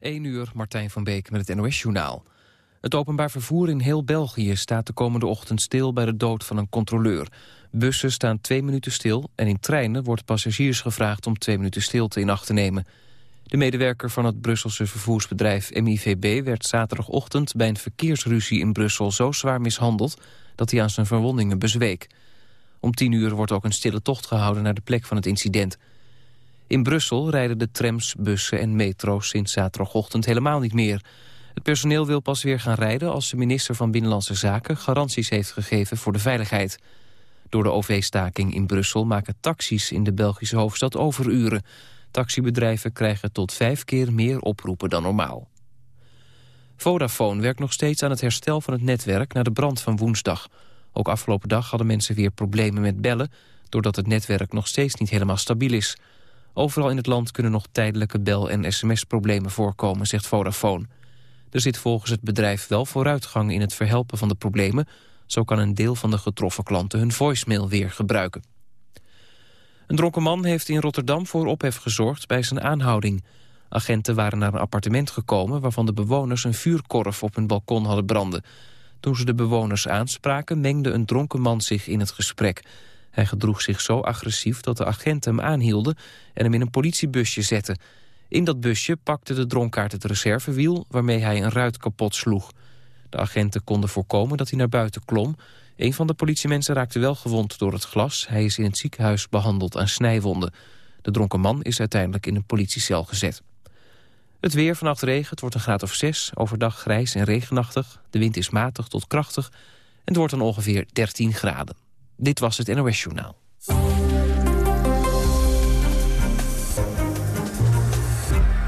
1 uur, Martijn van Beek met het NOS-journaal. Het openbaar vervoer in heel België staat de komende ochtend stil... bij de dood van een controleur. Bussen staan twee minuten stil... en in treinen wordt passagiers gevraagd om twee minuten stilte in acht te nemen. De medewerker van het Brusselse vervoersbedrijf MIVB... werd zaterdagochtend bij een verkeersruzie in Brussel zo zwaar mishandeld... dat hij aan zijn verwondingen bezweek. Om tien uur wordt ook een stille tocht gehouden naar de plek van het incident... In Brussel rijden de trams, bussen en metro's sinds zaterdagochtend helemaal niet meer. Het personeel wil pas weer gaan rijden als de minister van Binnenlandse Zaken garanties heeft gegeven voor de veiligheid. Door de OV-staking in Brussel maken taxis in de Belgische hoofdstad overuren. Taxibedrijven krijgen tot vijf keer meer oproepen dan normaal. Vodafone werkt nog steeds aan het herstel van het netwerk na de brand van woensdag. Ook afgelopen dag hadden mensen weer problemen met bellen... doordat het netwerk nog steeds niet helemaal stabiel is... Overal in het land kunnen nog tijdelijke bel- en sms-problemen voorkomen, zegt Vodafone. Er zit volgens het bedrijf wel vooruitgang in het verhelpen van de problemen. Zo kan een deel van de getroffen klanten hun voicemail weer gebruiken. Een dronken man heeft in Rotterdam voor ophef gezorgd bij zijn aanhouding. Agenten waren naar een appartement gekomen... waarvan de bewoners een vuurkorf op hun balkon hadden branden. Toen ze de bewoners aanspraken, mengde een dronken man zich in het gesprek... Hij gedroeg zich zo agressief dat de agenten hem aanhielden... en hem in een politiebusje zetten. In dat busje pakte de dronkaart het reservewiel... waarmee hij een ruit kapot sloeg. De agenten konden voorkomen dat hij naar buiten klom. Een van de politiemensen raakte wel gewond door het glas. Hij is in het ziekenhuis behandeld aan snijwonden. De dronken man is uiteindelijk in een politiecel gezet. Het weer vannacht regen, het wordt een graad of 6. Overdag grijs en regenachtig. De wind is matig tot krachtig. En het wordt dan ongeveer 13 graden. Dit was het NOS Journaal.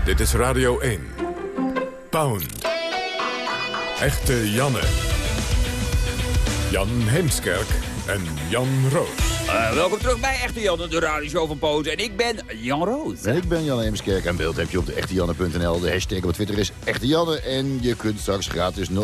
Dit is Radio 1. Pound. Echte Janne. Jan Heemskerk en Jan Roos. Uh, welkom terug bij Echte Janne, de radioshow van Poos. En ik ben Jan Roos. En ik ben Jan Heemskerk. En beeld heb je op de echtejanne.nl. De hashtag op Twitter is Echte Janne. En je kunt straks gratis 0800-1121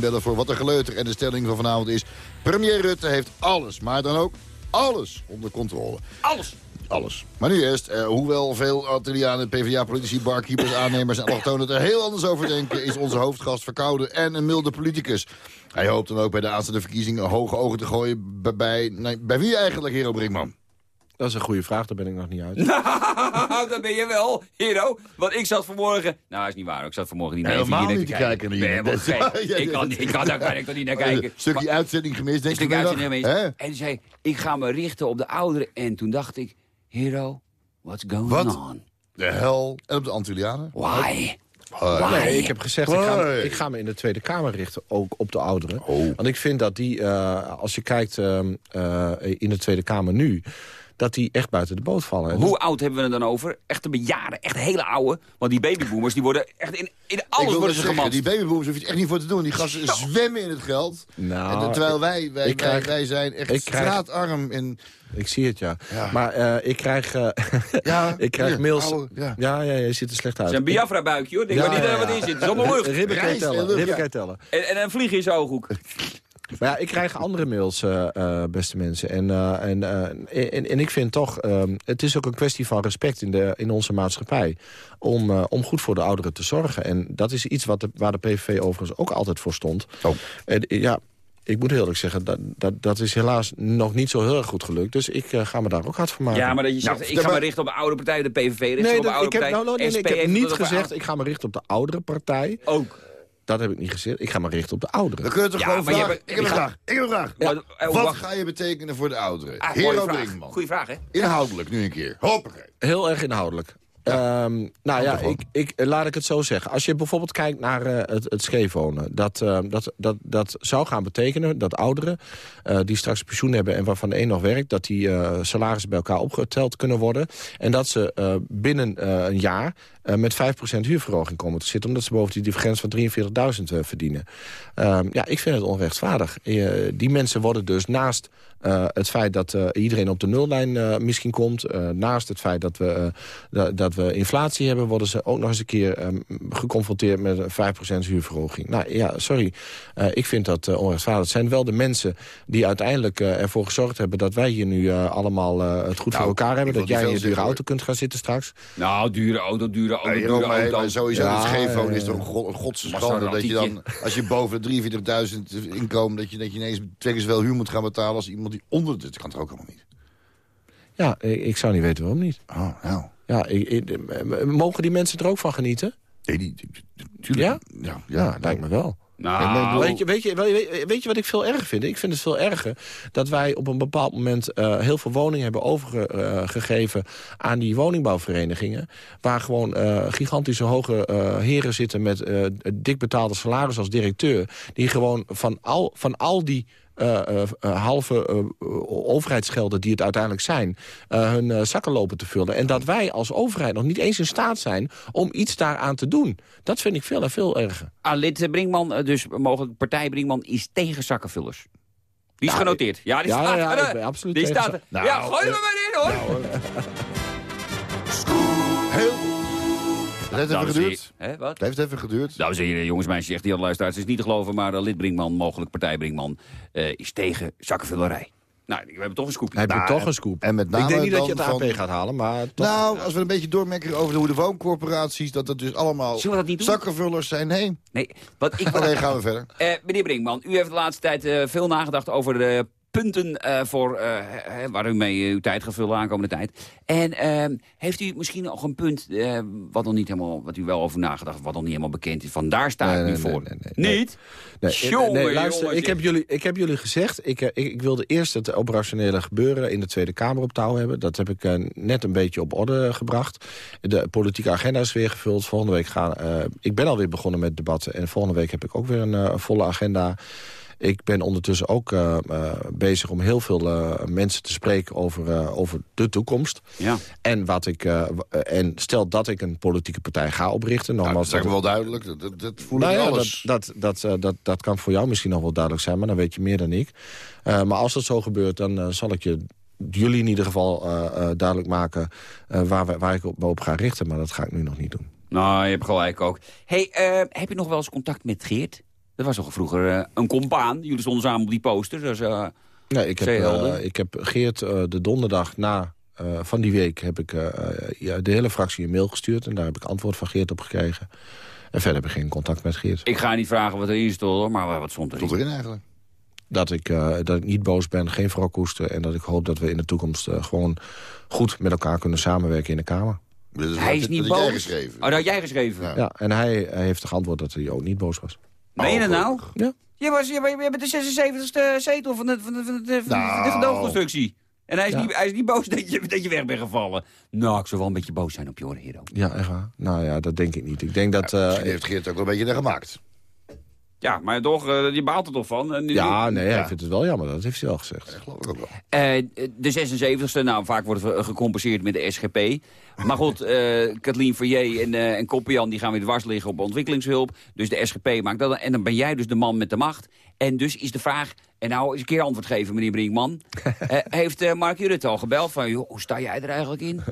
bellen voor wat er geleuter. En de stelling van vanavond is... Premier Rutte heeft alles, maar dan ook alles onder controle. Alles? Alles. Maar nu eerst, eh, hoewel veel Antillianen, PvdA-politici, barkeepers, aannemers en allochtonen er heel anders over denken... is onze hoofdgast verkouden en een milde politicus. Hij hoopt dan ook bij de aanstaande verkiezingen hoge ogen te gooien bij... Nee, bij wie eigenlijk, Hero Brinkman? Dat is een goede vraag, daar ben ik nog niet uit. Dat ben je wel, Hero. Want ik zat vanmorgen... Nou, dat is niet waar. Ik zat vanmorgen niet naar helemaal even niet hier te te kijken naar Nee. Ik kan, ik kan, daar kan ik toch niet naar kijken. Een stukje Maar- uitzending gemist, denk een je stukje uitzending gemist. En die zei, ik ga me richten op de ouderen. En toen dacht ik, Hero, what's going Wat? on? De hel en op de Antillianen? Why? Uh, Nee, ik heb gezegd, ik ga, Hoi. ik ga me in de Tweede Kamer richten, ook op de ouderen. Oh. Want ik vind dat die, eh, als je kijkt ehm, eh, in de Tweede Kamer nu... dat die echt buiten de boot vallen. En Hoe oud hebben we het dan over? Echte bejaarden, echt hele oude. Want die babyboomers, die worden echt in, in ik alles worden ze zeggen, die babyboomers hoef je het echt niet voor te doen. Die gasten zwemmen in het geld. Nou, en terwijl wij, wij, ik krijg- wij, wij zijn echt ik krijg- straatarm. En, Ik zie het, ja. Ja. Maar eh, ik krijg, eh, ja, ik krijg hier, mails... ja. ja. ja, je ziet er slecht uit. Het is een Biafra-buikje, hoor. Denk Ja, maar niet ja, dat er wat in zit. Het is allemaal lucht. En tellen. je tellen. En, en een vlieg in zijn ooghoek. Maar ja, ik krijg andere mails, eh, eh, beste mensen. En, eh, en, eh, en, en ik vind toch, ehm, het is ook een kwestie van respect in, de, in onze maatschappij. Om, eh, om goed voor de ouderen te zorgen. En dat is iets wat de, waar de PVV overigens ook altijd voor stond. Oh. En, ja, ik moet heel eerlijk zeggen, dat, dat, dat is helaas nog niet zo heel erg goed gelukt. Dus ik ga me daar ook hard voor maken. Ja, maar dat je zegt, Nou, ik ga me richten op een oude partij. De PVV richt zich Nee, op dat, oude ik heb, partij. nou, nou, nee, nee, ik heb niet gezegd, oude- ik ga me richten op de oudere partij. Ook. Dat heb ik niet gezegd. Ik ga me richten op de ouderen. Dan kun je toch Ja, gewoon maar je vragen. hebt- Ik heb ik ga- vraag. Ik heb een vraag. Maar, eh, Wat wacht. ga je betekenen voor de ouderen? Ah, Hero. Brinkman. Goeie vraag, hè? Inhoudelijk nu een keer. Hoppakee. Heel erg inhoudelijk. Ehm, nou ja, ik, ik, laat ik het zo zeggen. Als je bijvoorbeeld kijkt naar eh, het, het scheefwonen... Dat, eh, dat, dat, dat zou gaan betekenen dat ouderen eh, die straks pensioen hebben... en waarvan de een nog werkt, dat die eh, salarissen bij elkaar opgeteld kunnen worden... en dat ze eh, binnen eh, een jaar eh, met 5% huurverhoging komen te zitten... omdat ze boven die grens van 43.000 eh, verdienen. Ehm, ja, ik vind het onrechtvaardig. Eh, die mensen worden dus naast... eh, het feit dat eh, iedereen op de nullijn eh, misschien komt... eh, naast het feit dat we, da- dat we inflatie hebben... worden ze ook nog eens een keer um, geconfronteerd met een 5% huurverhoging. Nou ja, sorry. Uh, ik vind dat uh, onrechtvaardig. Het zijn wel de mensen die uiteindelijk uh, ervoor gezorgd hebben... dat wij hier nu allemaal het goed nou, voor elkaar hebben. Dat jij in je dure auto kunt gaan zitten straks. Nou, dure auto, dure auto, dure maar, auto. sowieso ja, het scheefwonen is toch een godse schande... dat je dan, als je boven de 43.000 inkomen... Dat je, dat je ineens twee keer zoveel huur moet gaan betalen... als iemand die onder... Dat kan toch ook allemaal niet? Ja, ik, ik zou niet weten waarom niet. Oh, nou. Ja, ik, ik, mogen die mensen er ook van genieten? Nee, die, die, ja? Ja, ja, lijkt me wel. Nou. Weet, je, weet, je, weet je wat ik veel erger vind? Ik vind het veel erger dat wij op een bepaald moment uh, heel veel woningen hebben overgegeven aan die woningbouwverenigingen. Waar gewoon uh, gigantische hoge uh, heren zitten met dik betaalde salaris als directeur. Die gewoon van al, van al die uh, uh, halve overheidsgelden die het uiteindelijk zijn... hun zakken lopen te vullen. En dat wij als overheid nog niet eens in staat zijn om iets daaraan te doen. Dat vind ik veel en veel erger. Alid Brinkman, dus mogelijk partij Brinkman, is tegen zakkenvullers. Die is nou, genoteerd. Ja, die ja, staat ja, ja, absoluut die staat nou, Ja, gooi hem maar in, hoor. Nou, het heeft even geduurd. Hè, wat? Het heeft even geduurd. Dames en heren, jongens, meisjes, echt die aan luisteraars. Het is niet te geloven, maar uh, Lid Brinkman, mogelijk partij Brinkman, uh, is tegen zakkenvullerij. Nou, we hebben toch een scoop. Heb je nou, toch een scoop. En met name ik denk niet dat je het AP gaat halen, maar toch. Nou, als we een beetje doormerken over hoe de wooncorporaties... dat het dus allemaal zakkenvullers zijn. Nee. Nee. Wat ik... Alleen gaan we verder. Uh, meneer Brinkman, u heeft de laatste tijd uh, veel nagedacht over de punten uh, voor, uh, waar u mee uw tijd gaat vullen aankomende tijd. En uh, heeft u misschien nog een punt wat nog niet helemaal, wat u wel over nagedacht, wat nog niet helemaal bekend is? Van daar sta ik nu voor. Nee, nee, niet? Nee, nee, luister, ik, heb jullie, ik heb jullie gezegd, ik, ik, ik, wilde eerst het operationele gebeuren in de Tweede Kamer op touw hebben. Dat heb ik net een beetje op orde gebracht. De politieke agenda is weer gevuld. Volgende week gaan, ik ben alweer begonnen met debatten en volgende week heb ik ook weer een volle agenda. Ik ben ondertussen ook uh, uh, bezig om heel veel uh, mensen te spreken over, over de toekomst. Ja. En, wat ik, en stel dat ik een politieke partij ga oprichten... Nou, dat is wel duidelijk. Dat, dat voel nou ik ja, alles. Dat, dat, dat, dat, dat kan voor jou misschien nog wel duidelijk zijn, maar dan weet je meer dan ik. maar als dat zo gebeurt, dan zal ik je jullie in ieder geval duidelijk maken... waar, we, waar ik op, op ga richten, maar dat ga ik nu nog niet doen. Nou, je hebt gelijk ook. hey, heb je nog wel eens contact met Geert? Dat was toch vroeger uh, een compaan. Jullie stonden samen op die poster. Dus, uh, nee, ik heb, uh, ik heb Geert de donderdag na van die week... heb ik ja, de hele fractie een mail gestuurd. En daar heb ik antwoord van Geert op gekregen. En verder heb ik geen contact met Geert. Ik ga niet vragen wat erin stond, maar wat stond erin? Stond erin eigenlijk? Dat ik, dat ik niet boos ben, geen wrokkoester... en dat ik hoop dat we in de toekomst gewoon goed met elkaar kunnen samenwerken in de Kamer. Dus hij is niet boos? geschreven. Oh, dat had jij geschreven? Ja, ja en hij, hij heeft geantwoord dat hij ook niet boos was. Meen je dat nou? Ja. Je, was, je, je bent de 76e zetel van de, van de, van de, van nou. de gedoogconstructie. En hij is, niet, hij is niet boos dat je, dat je weg bent gevallen. Nou, ik zou wel een beetje boos zijn op je hoor, Hero. Ja, echt waar? Nou ja, dat denk ik niet. Ik denk dat... Ja, uh, heeft Geert ook wel een beetje naar gemaakt. Ja, maar toch, uh, je baalt er toch van? En ja, nee, hij vindt het wel jammer. Dat heeft hij wel gezegd. Dat geloof ik ook wel. Uh, de 76e, nou, vaak wordt het gecompenseerd met de SGP. Maar goed, uh, Kathleen Verrier en, uh, en Koppian die gaan weer dwars liggen op ontwikkelingshulp. Dus de SGP maakt dat. En dan ben jij dus de man met de macht. En dus is de vraag, en nou eens een keer antwoord geven, meneer Brinkman. heeft Mark Rutte al gebeld van, joh, hoe sta jij er eigenlijk in?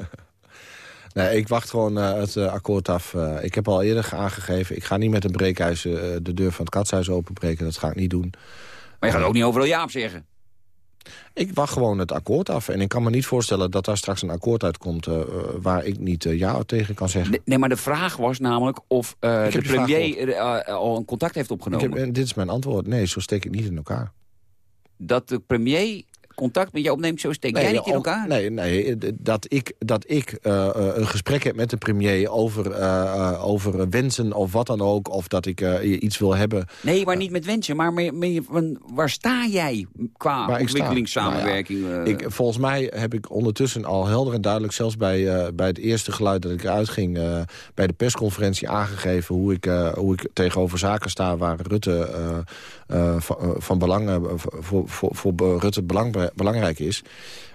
Nee, ik wacht gewoon uh, het uh, akkoord af. Uh, ik heb al eerder aangegeven, ik ga niet met een breekhuis de deur van het katshuis openbreken. Dat ga ik niet doen. Maar je gaat ook niet overal ja op zeggen? Ik wacht gewoon het akkoord af. En ik kan me niet voorstellen dat daar straks een akkoord uitkomt... waar ik niet ja tegen kan zeggen. Nee, maar de vraag was namelijk of de premier al een contact heeft opgenomen. Heb, dit is mijn antwoord. Nee, zo steek ik niet in elkaar. Dat de premier contact met je opneemt, zo steek jij niet in elkaar? Nee, nee dat ik, dat ik uh, een gesprek heb met de premier over, uh, over wensen of wat dan ook. Of dat ik iets wil hebben. Nee, maar niet met wensen. Maar mee, mee, waar sta jij qua ontwikkelingssamenwerking? Nou ja, ik, volgens mij heb ik ondertussen al helder en duidelijk... zelfs bij, bij het eerste geluid dat ik eruit ging... bij de persconferentie aangegeven hoe ik, hoe ik tegenover zaken sta... waar Rutte van, van belang, voor, voor, voor Rutte belang belangrijk is.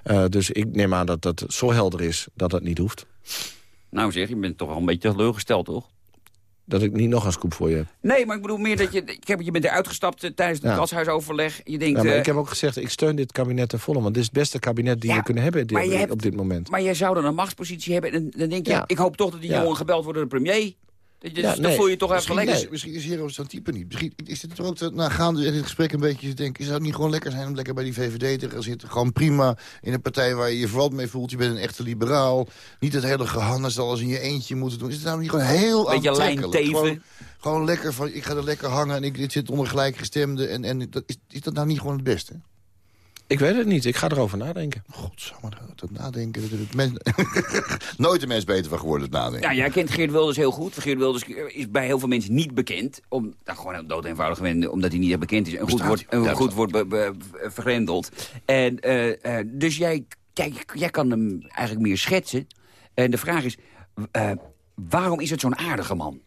Uh, dus ik neem aan dat dat zo helder is dat dat niet hoeft. Nou zeg, je bent toch al een beetje teleurgesteld, toch? dat ik niet nog een scoop voor je heb. Nee, maar ik bedoel meer dat je... Ik heb, je bent eruit gestapt eh, tijdens het Ja. Je denkt... Ja, maar eh, ik heb ook gezegd, ik steun dit kabinet ten volle. Want dit is het beste kabinet die Ja, we kunnen hebben dit- hebt- op dit moment. Maar jij zou dan een machtspositie hebben. En dan denk je, ik hoop toch dat die jongen gebeld wordt door de premier. Dat Ja, dus nee. dan voel je toch even Misschien, lekker. is, misschien is Hero zo'n type niet. Misschien is het ook te- na gaande in dit gesprek een beetje te denken... zou het niet gewoon lekker zijn om lekker bij die VVD te gaan zitten? Gewoon prima in een partij waar je je verwant mee voelt. Je bent een echte liberaal. Niet het hele gehannes alles in je eentje moeten doen. Is het nou niet gewoon heel Beetje aantrekkelijk? Gewoon, gewoon lekker van, ik ga er lekker hangen en ik dit zit onder gelijkgestemden. En, en dat, is, is dat nou niet gewoon het beste? Ik weet het niet, ik ga erover nadenken. Godsamme, dat nadenken. Dat, dat, mens, Nooit een mens beter van geworden, het nadenken. Ja, jij kent Geert Wilders heel goed. Geert Wilders is bij heel veel mensen niet bekend. Om, nou, gewoon dood eenvoudig gewend, omdat hij niet echt bekend is. En goed wordt, hij? en Ja, goed wordt be- be- vergrendeld. En, eh, eh, dus jij, kijk, jij kan hem eigenlijk meer schetsen. En de vraag is, eh, waarom is het zo'n aardige man?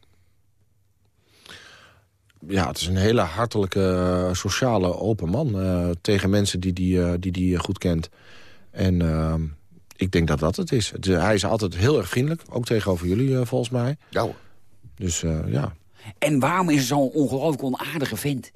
Ja, het is een hele hartelijke, eh, sociale, open man. eh, tegen mensen die die, eh, die, die goed kent. En ik denk dat dat het is. Het, hij is altijd heel erg vriendelijk. Ook tegenover jullie, volgens mij. Ja hoor, Dus eh, ja, En waarom is het zo'n ongelooflijk onaardige vent?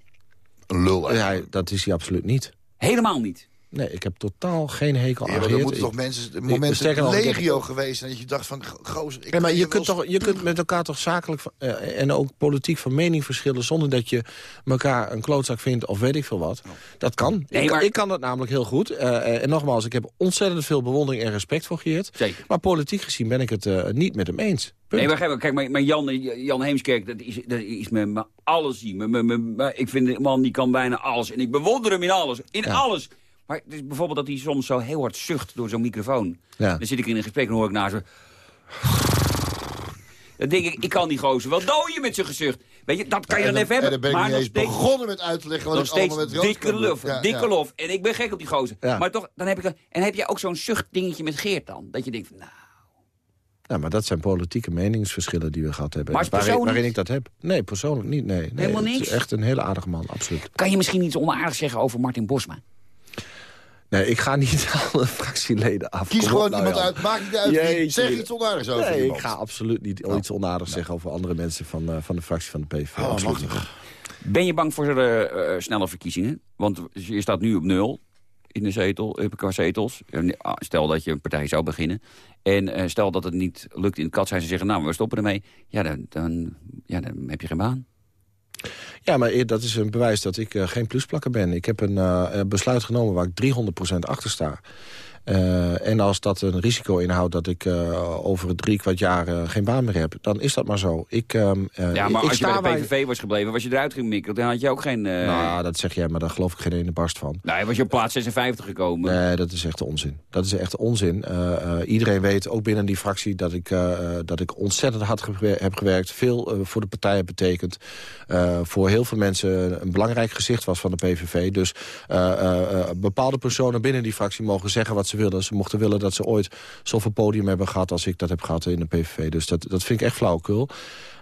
een lul. Ja, hij- dat is hij absoluut niet. Helemaal niet. Nee, ik heb totaal geen hekel Ja, aan maar er Geert. moeten toch mensen, momenten legio geweest... en dat je dacht van, go- gozer... Ik Ja, maar kan je kunt, toch, je kunt met elkaar toch zakelijk van- eh, en ook politiek van mening verschillen... zonder dat je elkaar een klootzak vindt of weet ik veel wat. Dat kan. Nee, ik, maar- ik kan dat namelijk heel goed. Eh, eh, en nogmaals, ik heb ontzettend veel bewondering en respect voor Geert. Zeker. Maar politiek gezien ben ik het niet met hem eens. Punt. Nee, maar kijk, kijk maar, maar Jan, Jan Heemskerk, dat is, dat is me, me alles zien. Me, me, me- me- ik vind de man die kan bijna alles. En ik bewonder hem in alles. In Ja. alles. Maar het is bijvoorbeeld dat hij soms zo heel hard zucht door zo'n microfoon. Ja. Dan zit ik in een gesprek en hoor ik na zo... Dan denk ik, ik kan die gozer wel dooien met zijn gezucht. Weet je, dat kan je dan even En hebben. ben ik maar nog eens steeds, begonnen met uit te leggen... wat nog ik allemaal met dikke lof. Ja, dikke ja. lof. En ik ben gek op die gozer. Maar toch, dan heb ik... En heb je ook zo'n zuchtdingetje met Geert dan? Dat je denkt, van, nou... Ja, maar dat zijn politieke meningsverschillen die we gehad hebben. Maar waarin, ik dat heb. Nee, persoonlijk niet. Nee, nee. Helemaal Het is niks? echt een hele aardige man, absoluut. Kan je misschien iets onaardigs zeggen over Martin Bosma? Nee, ik ga niet alle fractieleden af. Kies Kom gewoon op nou, iemand uit, maakt niet uit. Jeetje. Zeg iets onaardigs over Nee, ik iemand. ga absoluut niet iets onaardigs zeggen over andere mensen van, eh, van de fractie van de PVV. Oh, Absoluut niet. machtig. Ben je bang voor de eh, snelle verkiezingen? Want je staat nu op nul in de zetel, eh, qua zetels. Ah, Stel dat je een partij zou beginnen. En eh, stel dat het niet lukt in het kat zijn ze zeggen... nou, we stoppen ermee. Ja, dan, dan, ja, dan heb je geen baan. Ja, maar dat is een bewijs dat ik eh, geen plusplakker ben. Ik heb een eh, eh, besluit genomen waar ik 300% achter sta. Eh, en als dat een risico inhoudt dat ik eh, over drie kwart jaar eh, geen baan meer heb... dan is dat maar zo. Ik, ehm, eh, Ja, maar ik als je bij de PVV was gebleven, was je eruit gemikkeld. Dan had je ook geen... Nou, dat zeg jij, maar daar geloof ik geen ene barst van. nou, was je op plaats 56 gekomen. Nee, dat is echt onzin. Dat is echt onzin. Iedereen weet, ook binnen die fractie, dat ik, dat ik ontzettend hard gewer- heb gewerkt. Veel voor de partij heb betekend. Voor heel veel mensen een belangrijk gezicht was van de PVV. Dus bepaalde personen binnen die fractie mogen zeggen wat ze willen. Ze mochten willen dat ze ooit zoveel podium hebben gehad als ik dat heb gehad in de PVV. Dus dat, dat vind ik echt flauwekul.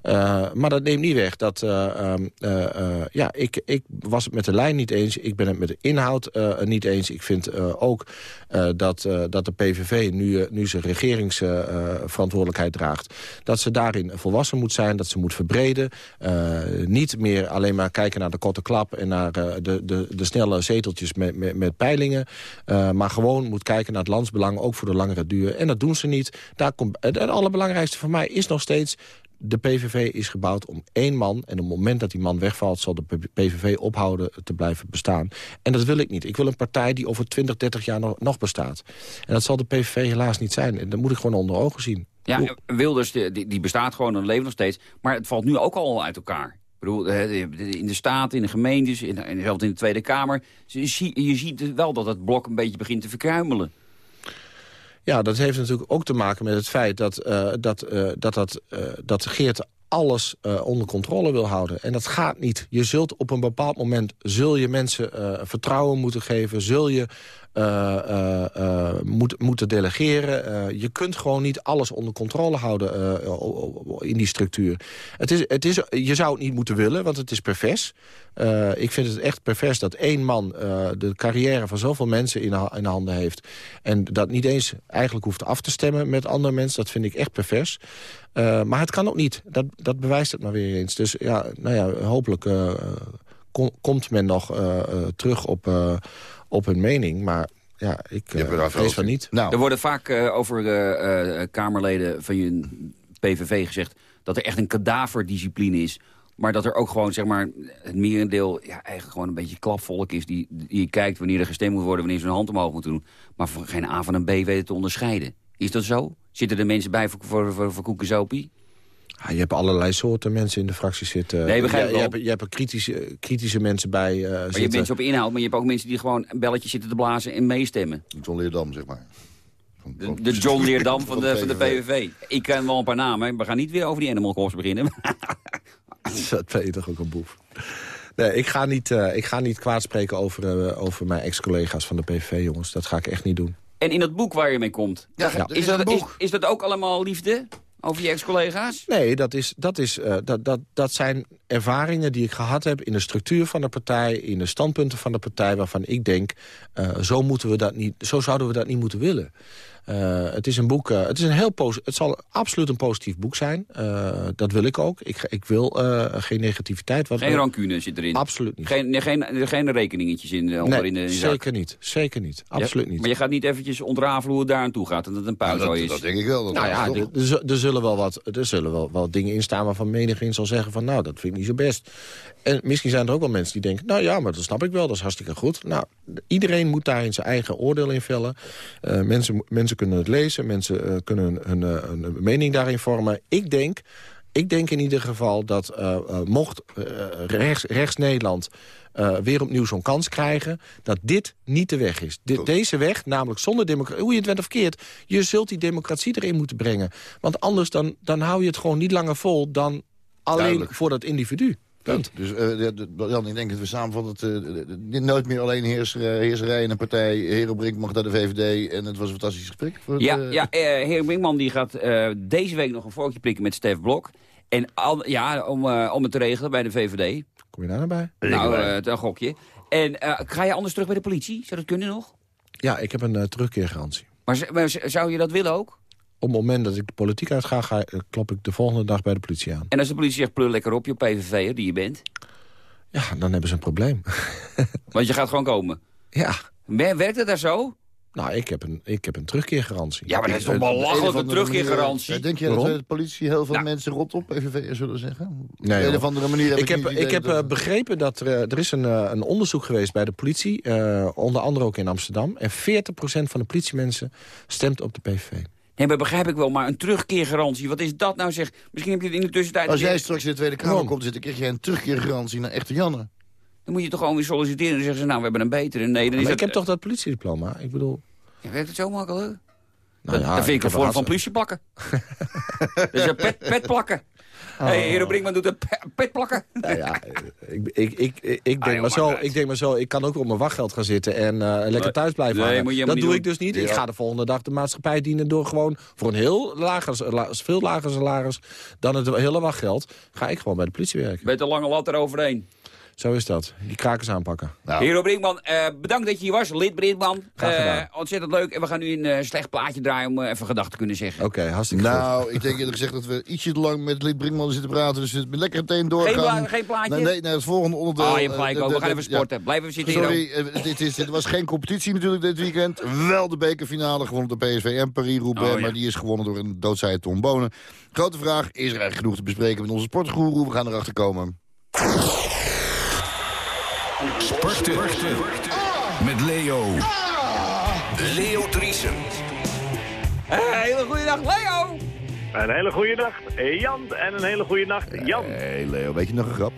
Eh, maar dat neemt niet weg dat... eh, ehm, eh, ja, ik, ik was het met de lijn niet eens. Ik ben het met de inhoud niet eens. Ik vind ook dat, dat de PVV nu, nu zijn regeringsverantwoordelijkheid draagt... dat ze daarin volwassen moet zijn, dat ze moet verbreden. Niet meer alleen maar kijken naar de korte klap... en naar de, de, de snelle zeteltjes met, met, met peilingen. maar gewoon moet kijken naar het landsbelang, ook voor de langere duur. En dat doen ze niet. Daar komt, het allerbelangrijkste voor mij is nog steeds... De PVV is gebouwd om één man. En op het moment dat die man wegvalt... zal de PVV ophouden te blijven bestaan. En dat wil ik niet. Ik wil een partij die over 20, 30 jaar nog, nog bestaat. En dat zal de PVV helaas niet zijn. En dat moet ik gewoon onder ogen zien. Ja, Wilders die, die bestaat gewoon en leeft nog steeds. Maar het valt nu ook al uit elkaar. Ik bedoel, eh, in de Staten, in de gemeentes, in, in, zelfs in de Tweede Kamer. Je, je ziet wel dat het blok een beetje begint te verkruimelen. Ja, dat heeft natuurlijk ook te maken met het feit dat, eh, dat, eh, dat, dat, eh, dat Geert alles onder controle wil houden. En dat gaat niet. Je zult op een bepaald moment zul je mensen vertrouwen moeten geven. Zul je moet, moeten delegeren. je kunt gewoon niet alles onder controle houden in die structuur. Het is, het is, je zou het niet moeten willen, want het is pervers. ik vind het echt pervers dat één man de carrière van zoveel mensen in, in handen heeft. En dat niet eens eigenlijk hoeft af te stemmen met andere mensen. Dat vind ik echt pervers. maar het kan ook niet. Dat, dat bewijst het maar weer eens. Dus ja, nou ja, hopelijk komt men nog terug op, op hun mening. Maar ja, ik uh, vrees van niet. Nou. Er worden vaak uh, over de uh, Kamerleden van je PVV gezegd... dat er echt een kadaverdiscipline is. Maar dat er ook gewoon, zeg maar, het merendeel... Ja, eigenlijk gewoon een beetje klapvolk is... die, die kijkt wanneer er gestemd moet worden... wanneer ze hun hand omhoog moeten doen. Maar voor geen A van een B weten te onderscheiden. Is dat zo? Zitten er mensen bij voor, voor, voor, voor koekenzopie? Ja, je hebt allerlei soorten mensen in de fractie zitten. Nee, begrijp je, je, hebt, je hebt er kritische, kritische mensen bij uh, Maar je hebt mensen op inhoud, maar je hebt ook mensen die gewoon een belletje zitten te blazen en meestemmen. John Leerdam, zeg maar. De, de John Leerdam van, de, van de PVV. Ik ken wel een paar namen. We gaan niet weer over die Animal Corps beginnen. dat ben je toch ook een boef. Nee, ik ga niet, uh, ik ga niet kwaad spreken over, uh, over mijn ex-collega's van de PVV, jongens. Dat ga ik echt niet doen. En in dat boek waar je mee komt, ja, is, dat, is, is, dat ook allemaal liefde? Over je ex-collega's? Nee, dat, is, dat, is, uh, dat, dat, dat zijn ervaringen die ik gehad heb in de structuur van de partij... in de standpunten van de partij waarvan ik denk... Uh, zo, moeten we dat niet, zo zouden we dat niet moeten willen. Uh, het is een boek. Uh, het, is een heel het zal absoluut een positief boek zijn. Uh, dat wil ik ook. Ik, ik wil geen negativiteit. Wat geen rancune zit erin? Absoluut niet. Geen, geen, geen rekeningetjes in, nee, in de zeker niet. Zeker niet. Absoluut niet. Maar je gaat niet eventjes ontrafelen hoe het daar aan toe gaat. En dat het een pauze nou, is. Dat denk ik wel. nou ja, er, er, zullen wel wat, er zullen wel, wel dingen in staan waarvan menigeen zal zeggen van... nou, dat vind ik niet zo best. En misschien zijn er ook wel mensen die denken... nou ja, maar dat snap ik wel, dat is hartstikke goed. Nou, iedereen moet daar in zijn eigen oordeel in vellen. mensen, mensen kunnen het lezen, mensen uh, kunnen hun, hun, mening daarin vormen. Ik denk, ik denk in ieder geval dat uh, mocht rechts, rechts Nederland weer opnieuw zo'n kans krijgen... dat dit niet de weg is. De, deze weg, namelijk zonder democratie... hoe je het bent of verkeerd, je zult die democratie erin moeten brengen. Want anders dan, dan hou je het gewoon niet langer vol... dan alleen Duidelijk. voor dat individu. Punt. Dus uh, Jan, ik denk dat we samen het uh, nooit meer alleen heers, uh, heerserij en een partij. Hero Brinkman naar de VVD en het was een fantastisch gesprek. Voor ja, de, ja Hero Brinkman die gaat deze week nog een voortje prikken met Stef Blok. En al, ja, om, om het te regelen bij de VVD. Kom je daar naar bij? Nou, een gokje. En ga je anders terug bij de politie? Zou dat kunnen nog? Ja, ik heb een terugkeergarantie. Maar, maar zou je dat willen ook? Op het moment dat ik de politiek uitga, ga, eh, klop ik de volgende dag bij de politie aan. En als de politie zegt, pleur lekker op je PVV, die je bent? Ja, dan hebben ze een probleem. Want je gaat gewoon komen? Ja. Werkt het daar zo? Nou, ik heb een, ik heb een terugkeergarantie. Ja, maar dat is toch belachelijk, een terugkeergarantie? Denk je dat de politie heel veel nou. mensen rot op PVV zullen zeggen? Nee, Op een of andere manier heb ik, heb, ik heb uh, begrepen dat er, er is een, een onderzoek geweest bij de politie. Uh, onder andere ook in Amsterdam. En 40% van de politiemensen stemt op de PVV. Nee, maar begrijp ik wel, maar een terugkeergarantie, wat is dat nou zeg? Misschien heb je het in de tussentijd... Als jij straks in de Tweede Kamer komt zitten, krijg je een terugkeergarantie naar echte Janne. Dan moet je toch gewoon weer solliciteren en zeggen ze, nou, we hebben een betere. Nee, dan is maar ik heb toch dat politiediploma, ik bedoel... Ja, werkt het zo makkelijk? Nou ja, dat vind ik een vorm van politie plakken. dus een pet, pet plakken. Oh. Hey, Hero Brinkman doet een pet plakken. Nou ja, ik, ik, ik, ik, denk ah, maar zo, ik denk maar zo, ik kan ook op mijn wachtgeld gaan zitten en uh, lekker thuis blijven nee, hangen. Dat doe ik dus niet. Ik ga de volgende dag de maatschappij dienen door gewoon voor een heel lager, veel lager salaris dan het hele wachtgeld, ga ik gewoon bij de politie werken. Met een lange lat eroverheen. Zo is dat. Die krakers aanpakken. Nou. Hero Brinkman, uh, bedankt dat je hier was. Lid Brinkman. Uh, ontzettend leuk. En we gaan nu een uh, slecht plaatje draaien om even gedachten te kunnen zeggen. Oké, okay, hartstikke Nou, goed. ik denk eerlijk gezegd dat we ietsje te lang met Lid Brinkman zitten praten. Dus het lekker meteen doorgaan. Geen, geen plaatje? Nee, nee, het volgende onderdeel. Oh, je hebt gelijk ook. We gaan even sporten. Ja. Blijven we zitten Sorry, dit, is, dit was geen competitie natuurlijk dit weekend. Wel de bekerfinale gewonnen door PSV en Paris-Roubaix. Oh, ja. Maar die is gewonnen door een doodzaaie Tom Bonen. Grote vraag, is er eigenlijk genoeg te bespreken met onze sportgoeroe? We gaan erachter komen. Sporten. Met Leo. Leo Driesen. hele goede dag, Leo. Een hele goede nacht, Jan. En een hele goede nacht, Jan. Hey Leo, weet je nog een grap?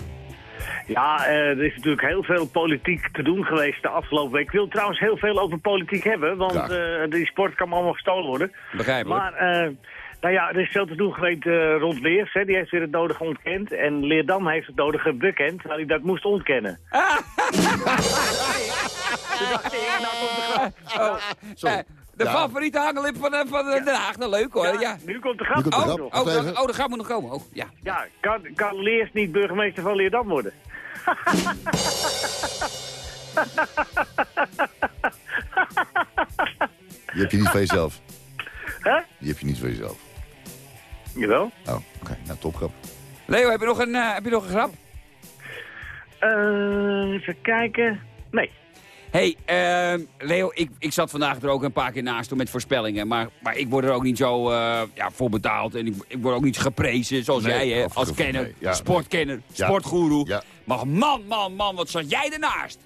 Ja, uh, er is natuurlijk heel veel politiek te doen geweest de afgelopen week. Ik wil trouwens heel veel over politiek hebben, want uh, die sport kan allemaal gestolen worden. Begrijpelijk. Maar uh, Nou ja, er is veel te doen geweest uh, rond Leers. Hè. Die heeft weer het nodige ontkend. En Leerdam heeft het nodige bekend, terwijl hij dat moest ontkennen. Ah. oh. de favoriete hangelip van, van Den Haag. Nou, leuk hoor. Ja, Nu komt de grap. Oh, oh, oh, oh, de grap moet nog komen. Oh, ja, ja kan, kan Leers niet burgemeester van Leerdam worden? Die heb je niet voor jezelf. Hè? Die heb je niet voor jezelf. Jawel. Oh, oké. Nou, topgrap. Leo, heb je nog een, uh, heb je nog een grap? Uh, even kijken. Nee. hey, uh, Leo, ik, ik zat vandaag er ook een paar keer naast met voorspellingen. Maar, maar ik word er ook niet zo uh, ja, voor betaald. En ik, ik word ook niet geprezen zoals jij, hè, als kenner, nee. ja, sportkenner, ja. sportgoeroe. Ja. Maar man, man, man, wat zat jij ernaast?